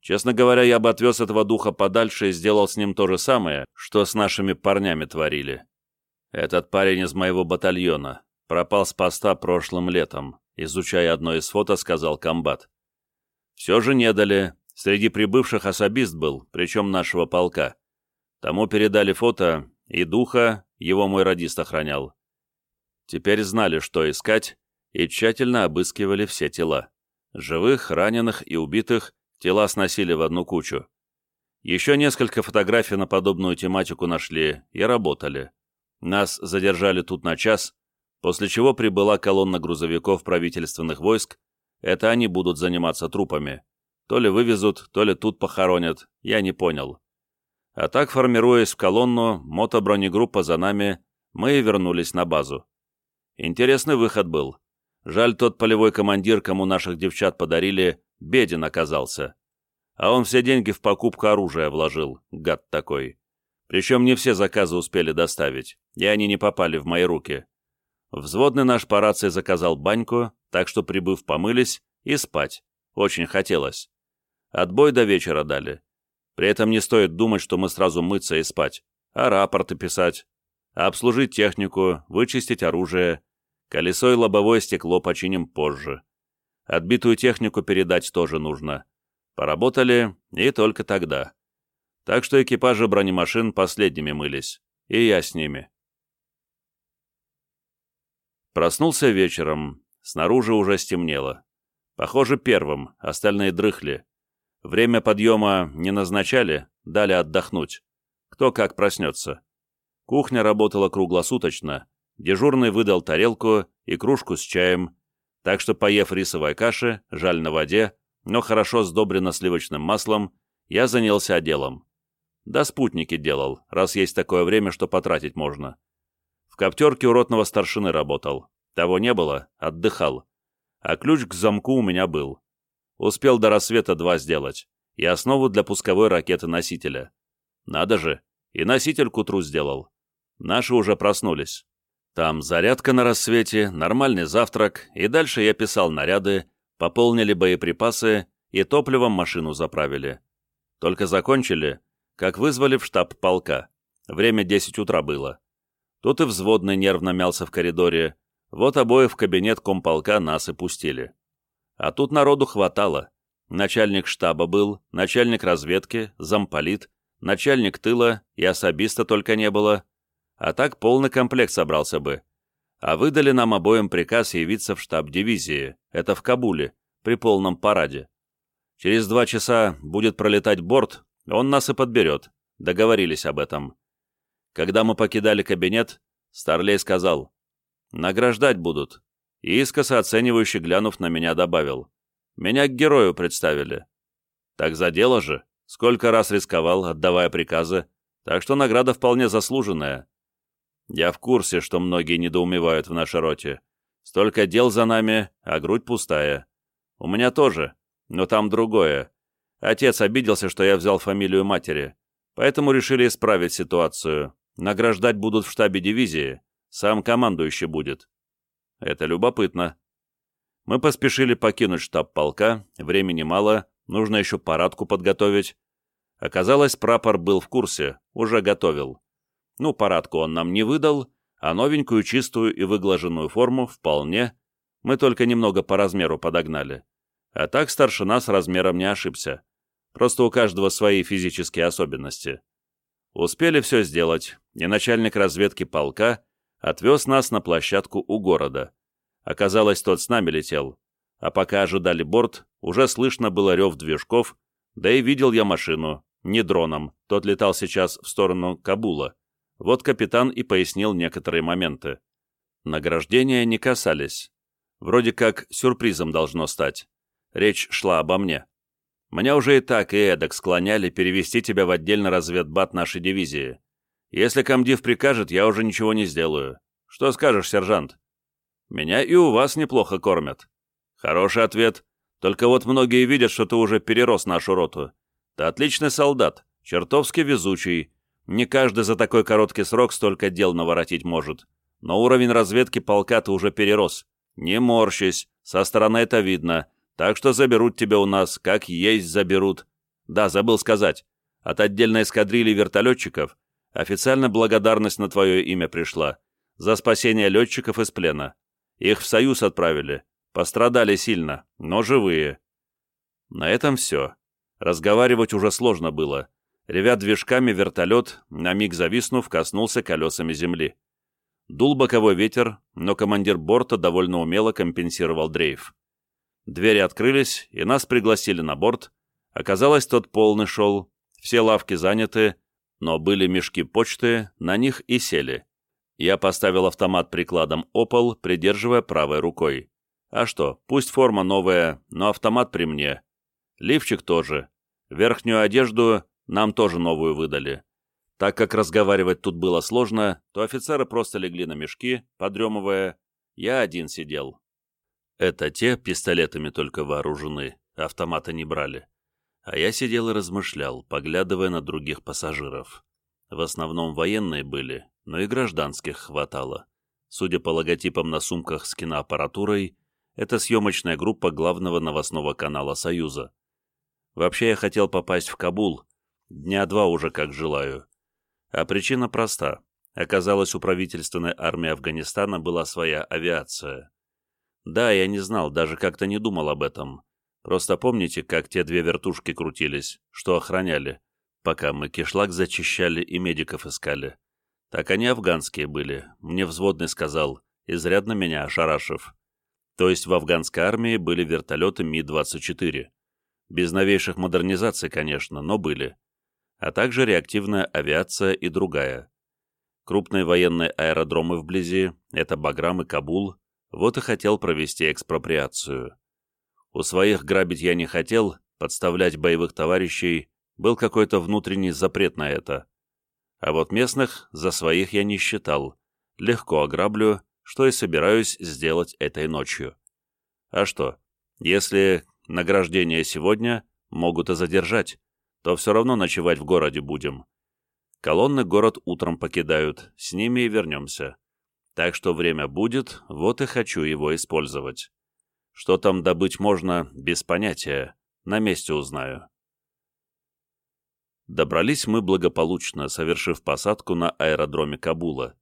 Честно говоря, я бы отвез этого духа подальше и сделал с ним то же самое, что с нашими парнями творили. Этот парень из моего батальона пропал с поста прошлым летом, изучая одно из фото, сказал комбат. Все же не дали. Среди прибывших особист был, причем нашего полка. Тому передали фото, и духа его мой радист охранял. Теперь знали, что искать, и тщательно обыскивали все тела. Живых, раненых и убитых тела сносили в одну кучу. Еще несколько фотографий на подобную тематику нашли и работали. Нас задержали тут на час, после чего прибыла колонна грузовиков правительственных войск, это они будут заниматься трупами. То ли вывезут, то ли тут похоронят, я не понял. А так, формируясь в колонну, мотобронегруппа за нами, мы и вернулись на базу. Интересный выход был. Жаль, тот полевой командир, кому наших девчат подарили, беден оказался. А он все деньги в покупку оружия вложил, гад такой. Причем не все заказы успели доставить, и они не попали в мои руки. Взводный наш по рации заказал баньку, так что, прибыв, помылись и спать. Очень хотелось. Отбой до вечера дали. При этом не стоит думать, что мы сразу мыться и спать, а рапорты писать, а обслужить технику, вычистить оружие. Колесо и лобовое стекло починим позже. Отбитую технику передать тоже нужно. Поработали, и только тогда. Так что экипажи бронемашин последними мылись. И я с ними. Проснулся вечером. Снаружи уже стемнело. Похоже, первым, остальные дрыхли. Время подъема не назначали, дали отдохнуть. Кто как проснется. Кухня работала круглосуточно. Дежурный выдал тарелку и кружку с чаем. Так что, поев рисовой каши, жаль на воде, но хорошо сдобрено сливочным маслом, я занялся делом. Да спутники делал, раз есть такое время, что потратить можно. Коптерке у ротного старшины работал. Того не было, отдыхал. А ключ к замку у меня был. Успел до рассвета два сделать. И основу для пусковой ракеты-носителя. Надо же, и носитель к утру сделал. Наши уже проснулись. Там зарядка на рассвете, нормальный завтрак, и дальше я писал наряды, пополнили боеприпасы и топливом машину заправили. Только закончили, как вызвали в штаб полка. Время 10 утра было. Тут и взводный нервно мялся в коридоре, вот обоих в кабинет комполка нас и пустили. А тут народу хватало. Начальник штаба был, начальник разведки, замполит, начальник тыла и особиста только не было. А так полный комплект собрался бы. А выдали нам обоим приказ явиться в штаб дивизии, это в Кабуле, при полном параде. Через два часа будет пролетать борт, он нас и подберет. Договорились об этом. Когда мы покидали кабинет, Старлей сказал, Награждать будут. И искоса оценивающе глянув на меня добавил. Меня к герою представили. Так за дело же. Сколько раз рисковал, отдавая приказы. Так что награда вполне заслуженная. Я в курсе, что многие недоумевают в нашей роте. Столько дел за нами, а грудь пустая. У меня тоже, но там другое. Отец обиделся, что я взял фамилию матери, поэтому решили исправить ситуацию. Награждать будут в штабе дивизии, сам командующий будет. Это любопытно. Мы поспешили покинуть штаб полка, времени мало, нужно еще парадку подготовить. Оказалось, прапор был в курсе, уже готовил. Ну, парадку он нам не выдал, а новенькую, чистую и выглаженную форму вполне. Мы только немного по размеру подогнали. А так старшина с размером не ошибся. Просто у каждого свои физические особенности. Успели все сделать, и начальник разведки полка отвез нас на площадку у города. Оказалось, тот с нами летел. А пока ожидали борт, уже слышно было рев движков, да и видел я машину, не дроном, тот летал сейчас в сторону Кабула. Вот капитан и пояснил некоторые моменты. Награждения не касались. Вроде как сюрпризом должно стать. Речь шла обо мне. Меня уже и так и эдак склоняли перевести тебя в отдельный разведбат нашей дивизии. Если комдив прикажет, я уже ничего не сделаю. Что скажешь, сержант? Меня и у вас неплохо кормят. Хороший ответ. Только вот многие видят, что ты уже перерос нашу роту. Ты отличный солдат, чертовски везучий. Не каждый за такой короткий срок столько дел наворотить может. Но уровень разведки полка ты уже перерос. Не морщись, со стороны это видно. Так что заберут тебя у нас, как есть заберут. Да, забыл сказать. От отдельной эскадрильи вертолетчиков официально благодарность на твое имя пришла. За спасение летчиков из плена. Их в Союз отправили. Пострадали сильно, но живые. На этом все. Разговаривать уже сложно было. Ревя движками, вертолет, на миг зависнув, коснулся колесами земли. Дул боковой ветер, но командир борта довольно умело компенсировал дрейф. Двери открылись, и нас пригласили на борт. Оказалось, тот полный шел, все лавки заняты, но были мешки почты, на них и сели. Я поставил автомат прикладом опол, придерживая правой рукой. А что, пусть форма новая, но автомат при мне. Лифчик тоже. Верхнюю одежду нам тоже новую выдали. Так как разговаривать тут было сложно, то офицеры просто легли на мешки, подремывая. Я один сидел. Это те пистолетами только вооружены, автомата не брали. А я сидел и размышлял, поглядывая на других пассажиров. В основном военные были, но и гражданских хватало. Судя по логотипам на сумках с киноаппаратурой, это съемочная группа главного новостного канала «Союза». Вообще я хотел попасть в Кабул, дня два уже как желаю. А причина проста. Оказалось, у правительственной армии Афганистана была своя авиация. Да, я не знал, даже как-то не думал об этом. Просто помните, как те две вертушки крутились, что охраняли, пока мы кишлак зачищали и медиков искали. Так они афганские были, мне взводный сказал, изрядно меня ошарашив. То есть в афганской армии были вертолеты Ми-24. Без новейших модернизаций, конечно, но были. А также реактивная авиация и другая. Крупные военные аэродромы вблизи — это Баграм и Кабул, вот и хотел провести экспроприацию. У своих грабить я не хотел, подставлять боевых товарищей, был какой-то внутренний запрет на это. А вот местных за своих я не считал. Легко ограблю, что и собираюсь сделать этой ночью. А что, если награждение сегодня могут и задержать, то все равно ночевать в городе будем. Колонны город утром покидают, с ними и вернемся. Так что время будет, вот и хочу его использовать. Что там добыть можно, без понятия. На месте узнаю. Добрались мы благополучно, совершив посадку на аэродроме Кабула.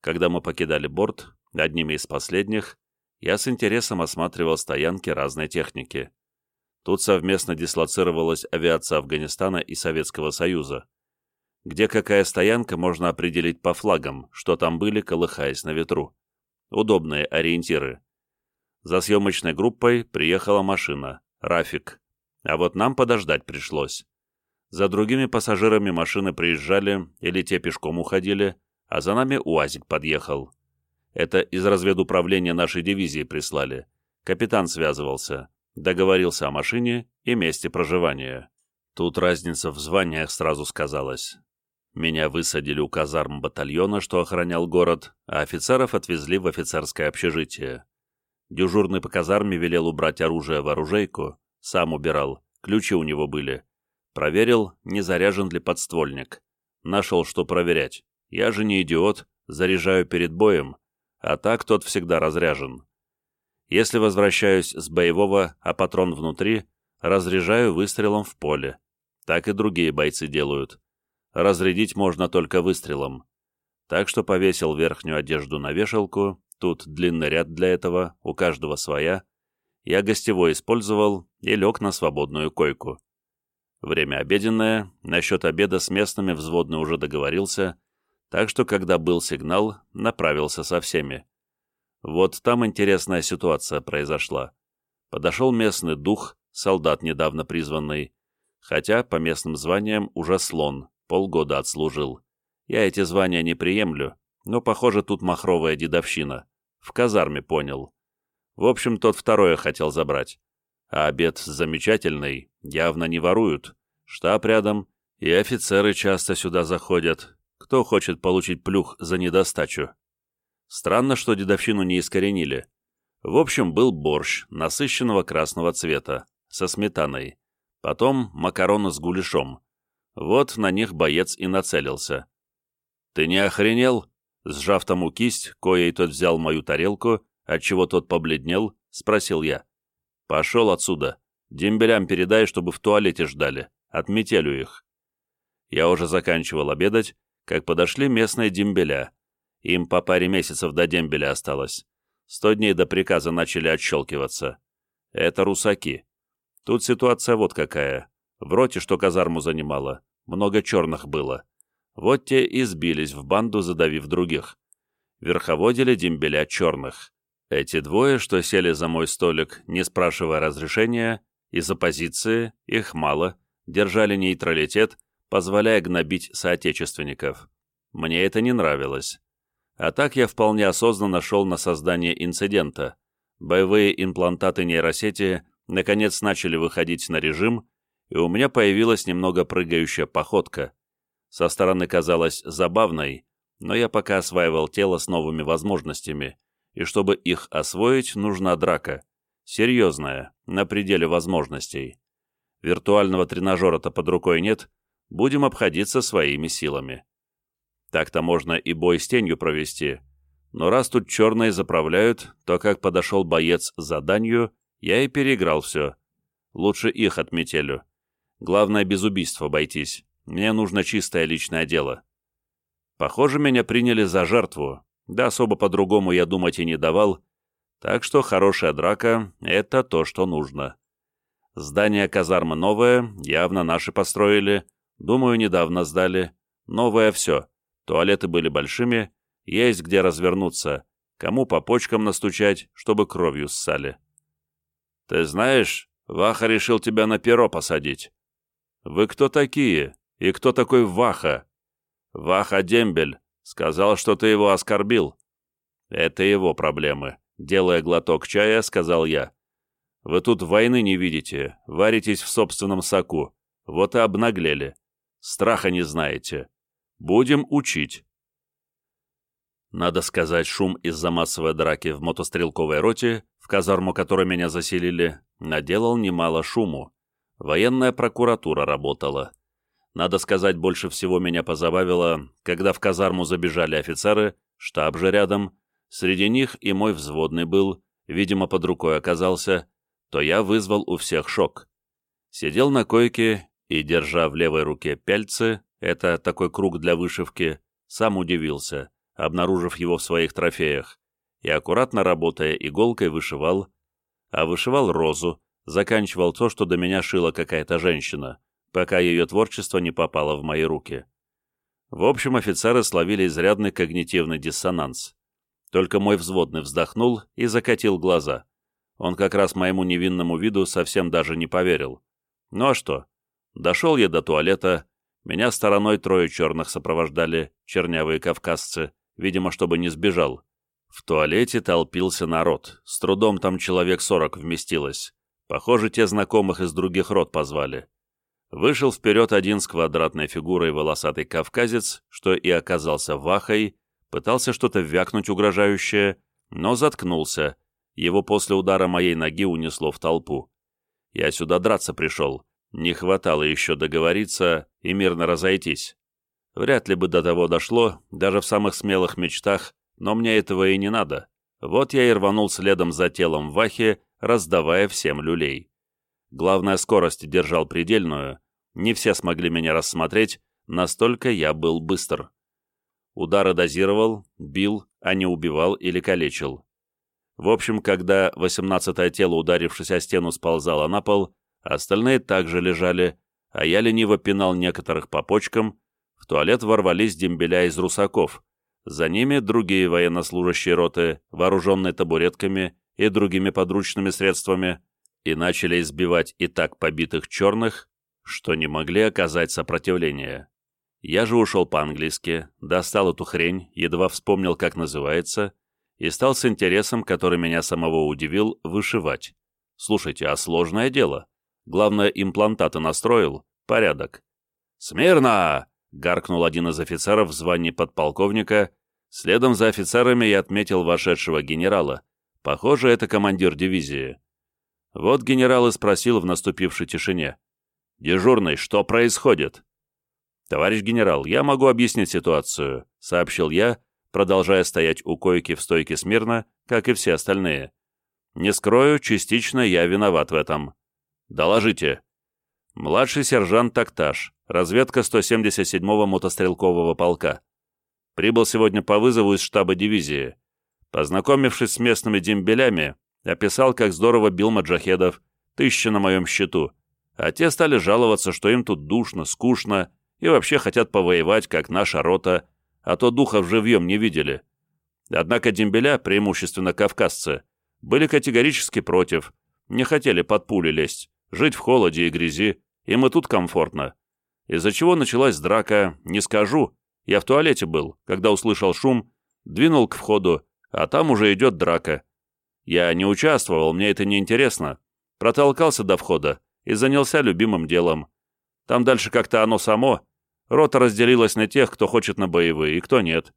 Когда мы покидали борт, одними из последних, я с интересом осматривал стоянки разной техники. Тут совместно дислоцировалась авиация Афганистана и Советского Союза. Где какая стоянка, можно определить по флагам, что там были, колыхаясь на ветру. Удобные ориентиры. За съемочной группой приехала машина, Рафик. А вот нам подождать пришлось. За другими пассажирами машины приезжали, или те пешком уходили, а за нами УАЗик подъехал. Это из разведуправления нашей дивизии прислали. Капитан связывался, договорился о машине и месте проживания. Тут разница в званиях сразу сказалась. Меня высадили у казарм батальона, что охранял город, а офицеров отвезли в офицерское общежитие. Дежурный по казарме велел убрать оружие в оружейку, сам убирал, ключи у него были. Проверил, не заряжен ли подствольник. Нашел, что проверять. Я же не идиот, заряжаю перед боем, а так тот всегда разряжен. Если возвращаюсь с боевого, а патрон внутри, разряжаю выстрелом в поле. Так и другие бойцы делают. Разрядить можно только выстрелом. Так что повесил верхнюю одежду на вешалку, тут длинный ряд для этого, у каждого своя. Я гостевой использовал и лег на свободную койку. Время обеденное, насчет обеда с местными взводный уже договорился, так что, когда был сигнал, направился со всеми. Вот там интересная ситуация произошла. Подошел местный дух, солдат недавно призванный, хотя по местным званиям уже слон, полгода отслужил. Я эти звания не приемлю, но, похоже, тут махровая дедовщина. В казарме понял. В общем, тот второе хотел забрать. А обед замечательный, явно не воруют. Штаб рядом, и офицеры часто сюда заходят. Кто хочет получить плюх за недостачу? Странно, что дедовщину не искоренили. В общем, был борщ насыщенного красного цвета, со сметаной. Потом макароны с гуляшом. Вот на них боец и нацелился. «Ты не охренел?» Сжав тому кисть, коей тот взял мою тарелку, отчего тот побледнел, спросил я. «Пошел отсюда. Дембелям передай, чтобы в туалете ждали. Отметелю их». Я уже заканчивал обедать, как подошли местные дембеля. Им по паре месяцев до дембеля осталось. Сто дней до приказа начали отщелкиваться. Это русаки. Тут ситуация вот какая. В роте, что казарму занимала, много черных было. Вот те и сбились в банду, задавив других. Верховодили дембеля черных. Эти двое, что сели за мой столик, не спрашивая разрешения, из оппозиции, их мало, держали нейтралитет, позволяя гнобить соотечественников. Мне это не нравилось. А так я вполне осознанно шел на создание инцидента. Боевые имплантаты нейросети наконец начали выходить на режим, и у меня появилась немного прыгающая походка. Со стороны казалась забавной, но я пока осваивал тело с новыми возможностями, и чтобы их освоить, нужна драка. Серьезная, на пределе возможностей. Виртуального тренажера-то под рукой нет, будем обходиться своими силами. Так-то можно и бой с тенью провести, но раз тут черные заправляют, то как подошел боец с заданию, я и переиграл все. Лучше их отметелю. Главное, без убийств обойтись. Мне нужно чистое личное дело. Похоже, меня приняли за жертву. Да особо по-другому я думать и не давал. Так что хорошая драка — это то, что нужно. Здание казармы новое, явно наши построили. Думаю, недавно сдали. Новое все. Туалеты были большими, есть где развернуться, кому по почкам настучать, чтобы кровью ссали. «Ты знаешь, Ваха решил тебя на перо посадить». «Вы кто такие? И кто такой Ваха?» «Ваха Дембель. Сказал, что ты его оскорбил». «Это его проблемы», — делая глоток чая, сказал я. «Вы тут войны не видите, варитесь в собственном соку. Вот и обнаглели. Страха не знаете. Будем учить». Надо сказать, шум из-за массовой драки в мотострелковой роте, в казарму которой меня заселили, наделал немало шуму. Военная прокуратура работала. Надо сказать, больше всего меня позабавило, когда в казарму забежали офицеры, штаб же рядом, среди них и мой взводный был, видимо, под рукой оказался, то я вызвал у всех шок. Сидел на койке и, держа в левой руке пяльцы, это такой круг для вышивки, сам удивился — обнаружив его в своих трофеях, и, аккуратно работая иголкой, вышивал, а вышивал розу, заканчивал то, что до меня шила какая-то женщина, пока ее творчество не попало в мои руки. В общем, офицеры словили изрядный когнитивный диссонанс. Только мой взводный вздохнул и закатил глаза. Он как раз моему невинному виду совсем даже не поверил. Ну а что? Дошел я до туалета, меня стороной трое черных сопровождали, чернявые кавказцы, видимо, чтобы не сбежал. В туалете толпился народ, с трудом там человек сорок вместилось. Похоже, те знакомых из других род позвали. Вышел вперед один с квадратной фигурой волосатый кавказец, что и оказался вахой, пытался что-то вякнуть угрожающее, но заткнулся. Его после удара моей ноги унесло в толпу. Я сюда драться пришел. Не хватало еще договориться и мирно разойтись. Вряд ли бы до того дошло, даже в самых смелых мечтах, но мне этого и не надо. Вот я и рванул следом за телом Вахи, раздавая всем люлей. Главная скорость держал предельную, не все смогли меня рассмотреть, настолько я был быстр. Удары дозировал, бил, а не убивал или калечил. В общем, когда восемнадцатое тело, ударившись о стену, сползало на пол, остальные также лежали, а я лениво пинал некоторых по почкам, в туалет ворвались дембеля из русаков, за ними другие военнослужащие роты, вооруженные табуретками и другими подручными средствами, и начали избивать и так побитых черных, что не могли оказать сопротивление. Я же ушел по-английски, достал эту хрень, едва вспомнил, как называется, и стал с интересом, который меня самого удивил, вышивать. Слушайте, а сложное дело. Главное, имплантаты настроил, порядок. «Смирно!» — гаркнул один из офицеров в звании подполковника. Следом за офицерами я отметил вошедшего генерала. Похоже, это командир дивизии. Вот генерал и спросил в наступившей тишине. «Дежурный, что происходит?» «Товарищ генерал, я могу объяснить ситуацию», — сообщил я, продолжая стоять у койки в стойке смирно, как и все остальные. «Не скрою, частично я виноват в этом. Доложите». Младший сержант Такташ, разведка 177-го мотострелкового полка. Прибыл сегодня по вызову из штаба дивизии. Познакомившись с местными дембелями, описал, как здорово бил маджахедов, тысяча на моем счету, а те стали жаловаться, что им тут душно, скучно и вообще хотят повоевать, как наша рота, а то духов живьем не видели. Однако дембеля, преимущественно кавказцы, были категорически против, не хотели под пули лезть, жить в холоде и грязи, им и тут комфортно. Из-за чего началась драка, не скажу. Я в туалете был, когда услышал шум, двинул к входу, а там уже идет драка. Я не участвовал, мне это не интересно. Протолкался до входа и занялся любимым делом. Там дальше как-то оно само. Рота разделилась на тех, кто хочет на боевые, и кто нет.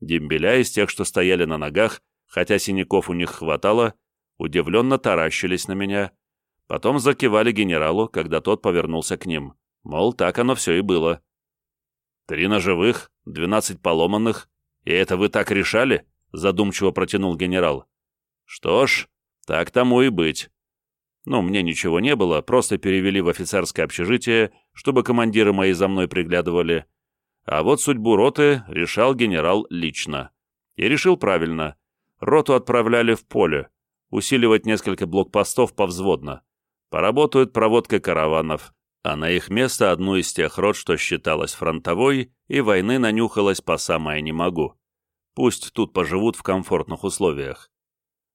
Дембеля из тех, что стояли на ногах, хотя синяков у них хватало, удивленно таращились на меня. Потом закивали генералу, когда тот повернулся к ним. Мол, так оно все и было. «Три ножевых, двенадцать поломанных. И это вы так решали?» — задумчиво протянул генерал. «Что ж, так тому и быть. Ну, мне ничего не было, просто перевели в офицерское общежитие, чтобы командиры мои за мной приглядывали. А вот судьбу роты решал генерал лично. И решил правильно. Роту отправляли в поле, усиливать несколько блокпостов повзводно. Поработают проводкой караванов, а на их место одну из тех рот, что считалась фронтовой, и войны нанюхалась по самое не могу. Пусть тут поживут в комфортных условиях.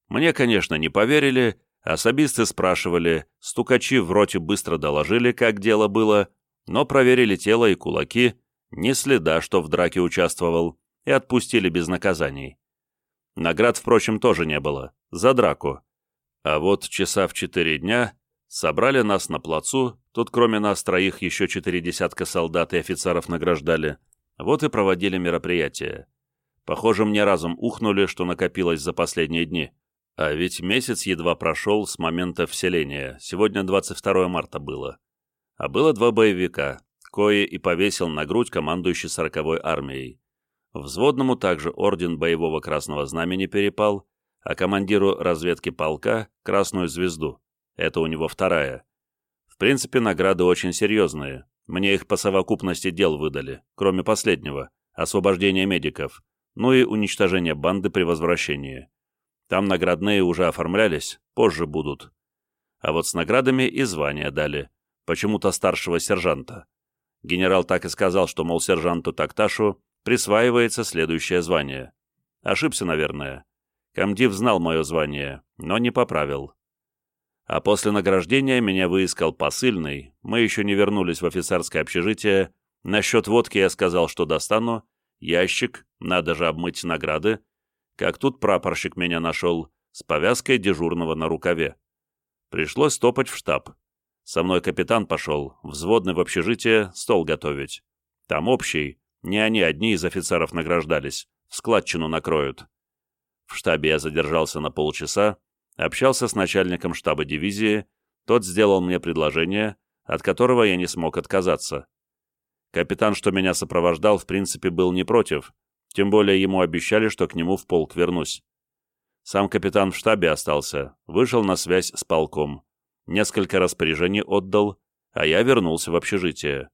Мне, конечно, не поверили, особисты спрашивали, стукачи в роте быстро доложили, как дело было, но проверили тело и кулаки, ни следа, что в драке участвовал, и отпустили без наказаний. Наград, впрочем, тоже не было, за драку. А вот часа в четыре дня собрали нас на плацу, тут кроме нас троих еще четыре десятка солдат и офицеров награждали, вот и проводили мероприятие. Похоже, мне разум ухнули, что накопилось за последние дни. А ведь месяц едва прошел с момента вселения, сегодня 22 марта было. А было два боевика, кое и повесил на грудь командующий сороковой армией. Взводному также орден боевого красного знамени перепал, а командиру разведки полка — красную звезду. Это у него вторая. В принципе, награды очень серьезные. Мне их по совокупности дел выдали, кроме последнего — освобождения медиков — ну и уничтожение банды при возвращении. Там наградные уже оформлялись, позже будут. А вот с наградами и звания дали, почему-то старшего сержанта. Генерал так и сказал, что, мол, сержанту Такташу присваивается следующее звание. Ошибся, наверное. Комдив знал мое звание, но не поправил. А после награждения меня выискал посыльный, мы еще не вернулись в офицерское общежитие, насчет водки я сказал, что достану, ящик, надо же обмыть награды, как тут прапорщик меня нашел, с повязкой дежурного на рукаве. Пришлось топать в штаб. Со мной капитан пошел, взводный в общежитие, стол готовить. Там общий, не они одни из офицеров награждались, в складчину накроют. В штабе я задержался на полчаса, общался с начальником штаба дивизии, тот сделал мне предложение, от которого я не смог отказаться. Капитан, что меня сопровождал, в принципе, был не против, тем более ему обещали, что к нему в полк вернусь. Сам капитан в штабе остался, вышел на связь с полком. Несколько распоряжений отдал, а я вернулся в общежитие.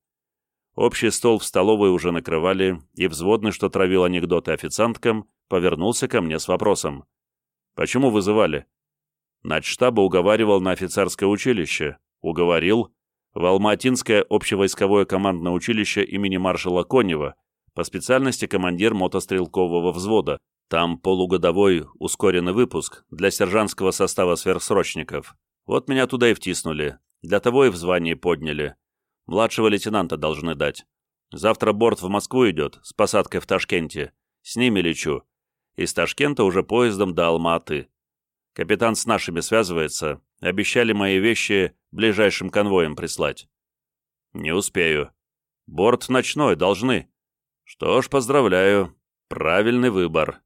Общий стол в столовой уже накрывали, и взводный, что травил анекдоты официанткам, повернулся ко мне с вопросом. «Почему вызывали?» Начштаба уговаривал на офицерское училище. Уговорил. В Алматинское общевойсковое командное училище имени маршала Конева, по специальности командир мотострелкового взвода. Там полугодовой ускоренный выпуск для сержантского состава сверхсрочников. Вот меня туда и втиснули. Для того и в звании подняли. Младшего лейтенанта должны дать. Завтра борт в Москву идет, с посадкой в Ташкенте. С ними лечу. Из Ташкента уже поездом до Алма-Аты. Капитан с нашими связывается. Обещали мои вещи ближайшим конвоем прислать. Не успею. Борт ночной, должны. Что ж, поздравляю. Правильный выбор.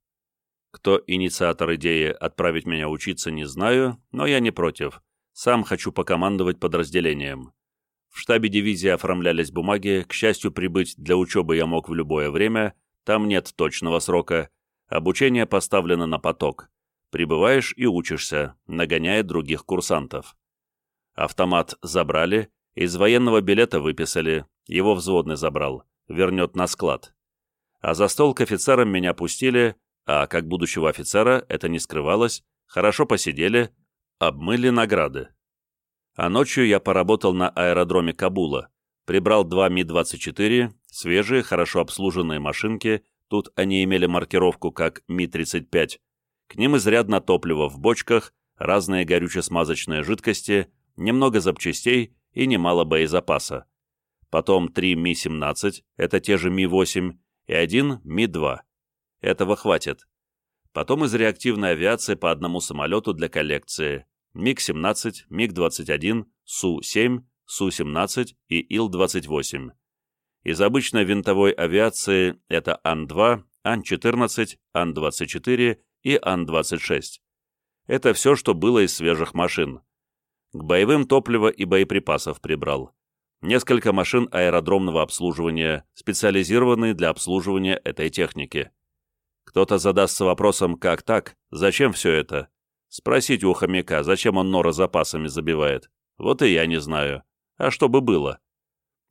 Кто инициатор идеи отправить меня учиться, не знаю, но я не против. Сам хочу покомандовать подразделением. В штабе дивизии оформлялись бумаги, к счастью, прибыть для учебы я мог в любое время, там нет точного срока, обучение поставлено на поток. Прибываешь и учишься, нагоняя других курсантов. Автомат забрали, из военного билета выписали, его взводный забрал, вернет на склад. А за стол к офицерам меня пустили, а как будущего офицера это не скрывалось, хорошо посидели, обмыли награды. А ночью я поработал на аэродроме Кабула, прибрал два Ми-24, свежие, хорошо обслуженные машинки, тут они имели маркировку как Ми-35, к ним изрядно топлива в бочках, разные горюче-смазочные жидкости, немного запчастей и немало боезапаса. Потом три Ми-17, это те же Ми-8, и один Ми-2. Этого хватит. Потом из реактивной авиации по одному самолету для коллекции. МиГ-17, МиГ-21, Су-7, Су-17 и Ил-28. Из обычной винтовой авиации это Ан-2, Ан-14, Ан-24 и Ан-26. Это все, что было из свежих машин. К боевым топлива и боеприпасов прибрал. Несколько машин аэродромного обслуживания, специализированные для обслуживания этой техники. Кто-то задастся вопросом, как так, зачем все это? Спросить у хомяка, зачем он нора запасами забивает. Вот и я не знаю. А что бы было?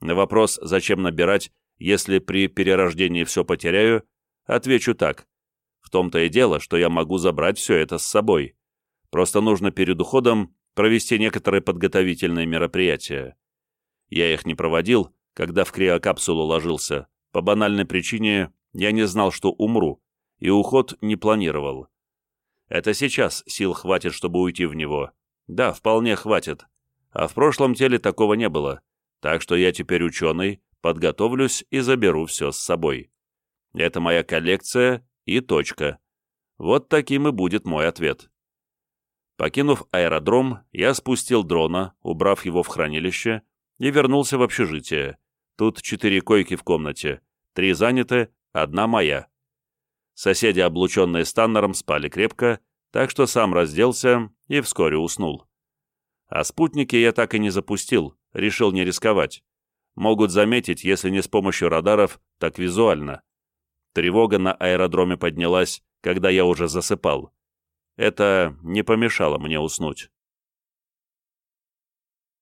На вопрос, зачем набирать, если при перерождении все потеряю, отвечу так. В том-то и дело, что я могу забрать все это с собой. Просто нужно перед уходом провести некоторые подготовительные мероприятия. Я их не проводил, когда в криокапсулу ложился. По банальной причине я не знал, что умру, и уход не планировал. Это сейчас сил хватит, чтобы уйти в него. Да, вполне хватит. А в прошлом теле такого не было. Так что я теперь ученый, подготовлюсь и заберу все с собой. Это моя коллекция и точка. Вот таким и будет мой ответ. Покинув аэродром, я спустил дрона, убрав его в хранилище, и вернулся в общежитие. Тут четыре койки в комнате, три заняты, одна моя. Соседи, облученные станнером, спали крепко, так что сам разделся и вскоре уснул. А спутники я так и не запустил, решил не рисковать. Могут заметить, если не с помощью радаров, так визуально. Тревога на аэродроме поднялась, когда я уже засыпал. Это не помешало мне уснуть.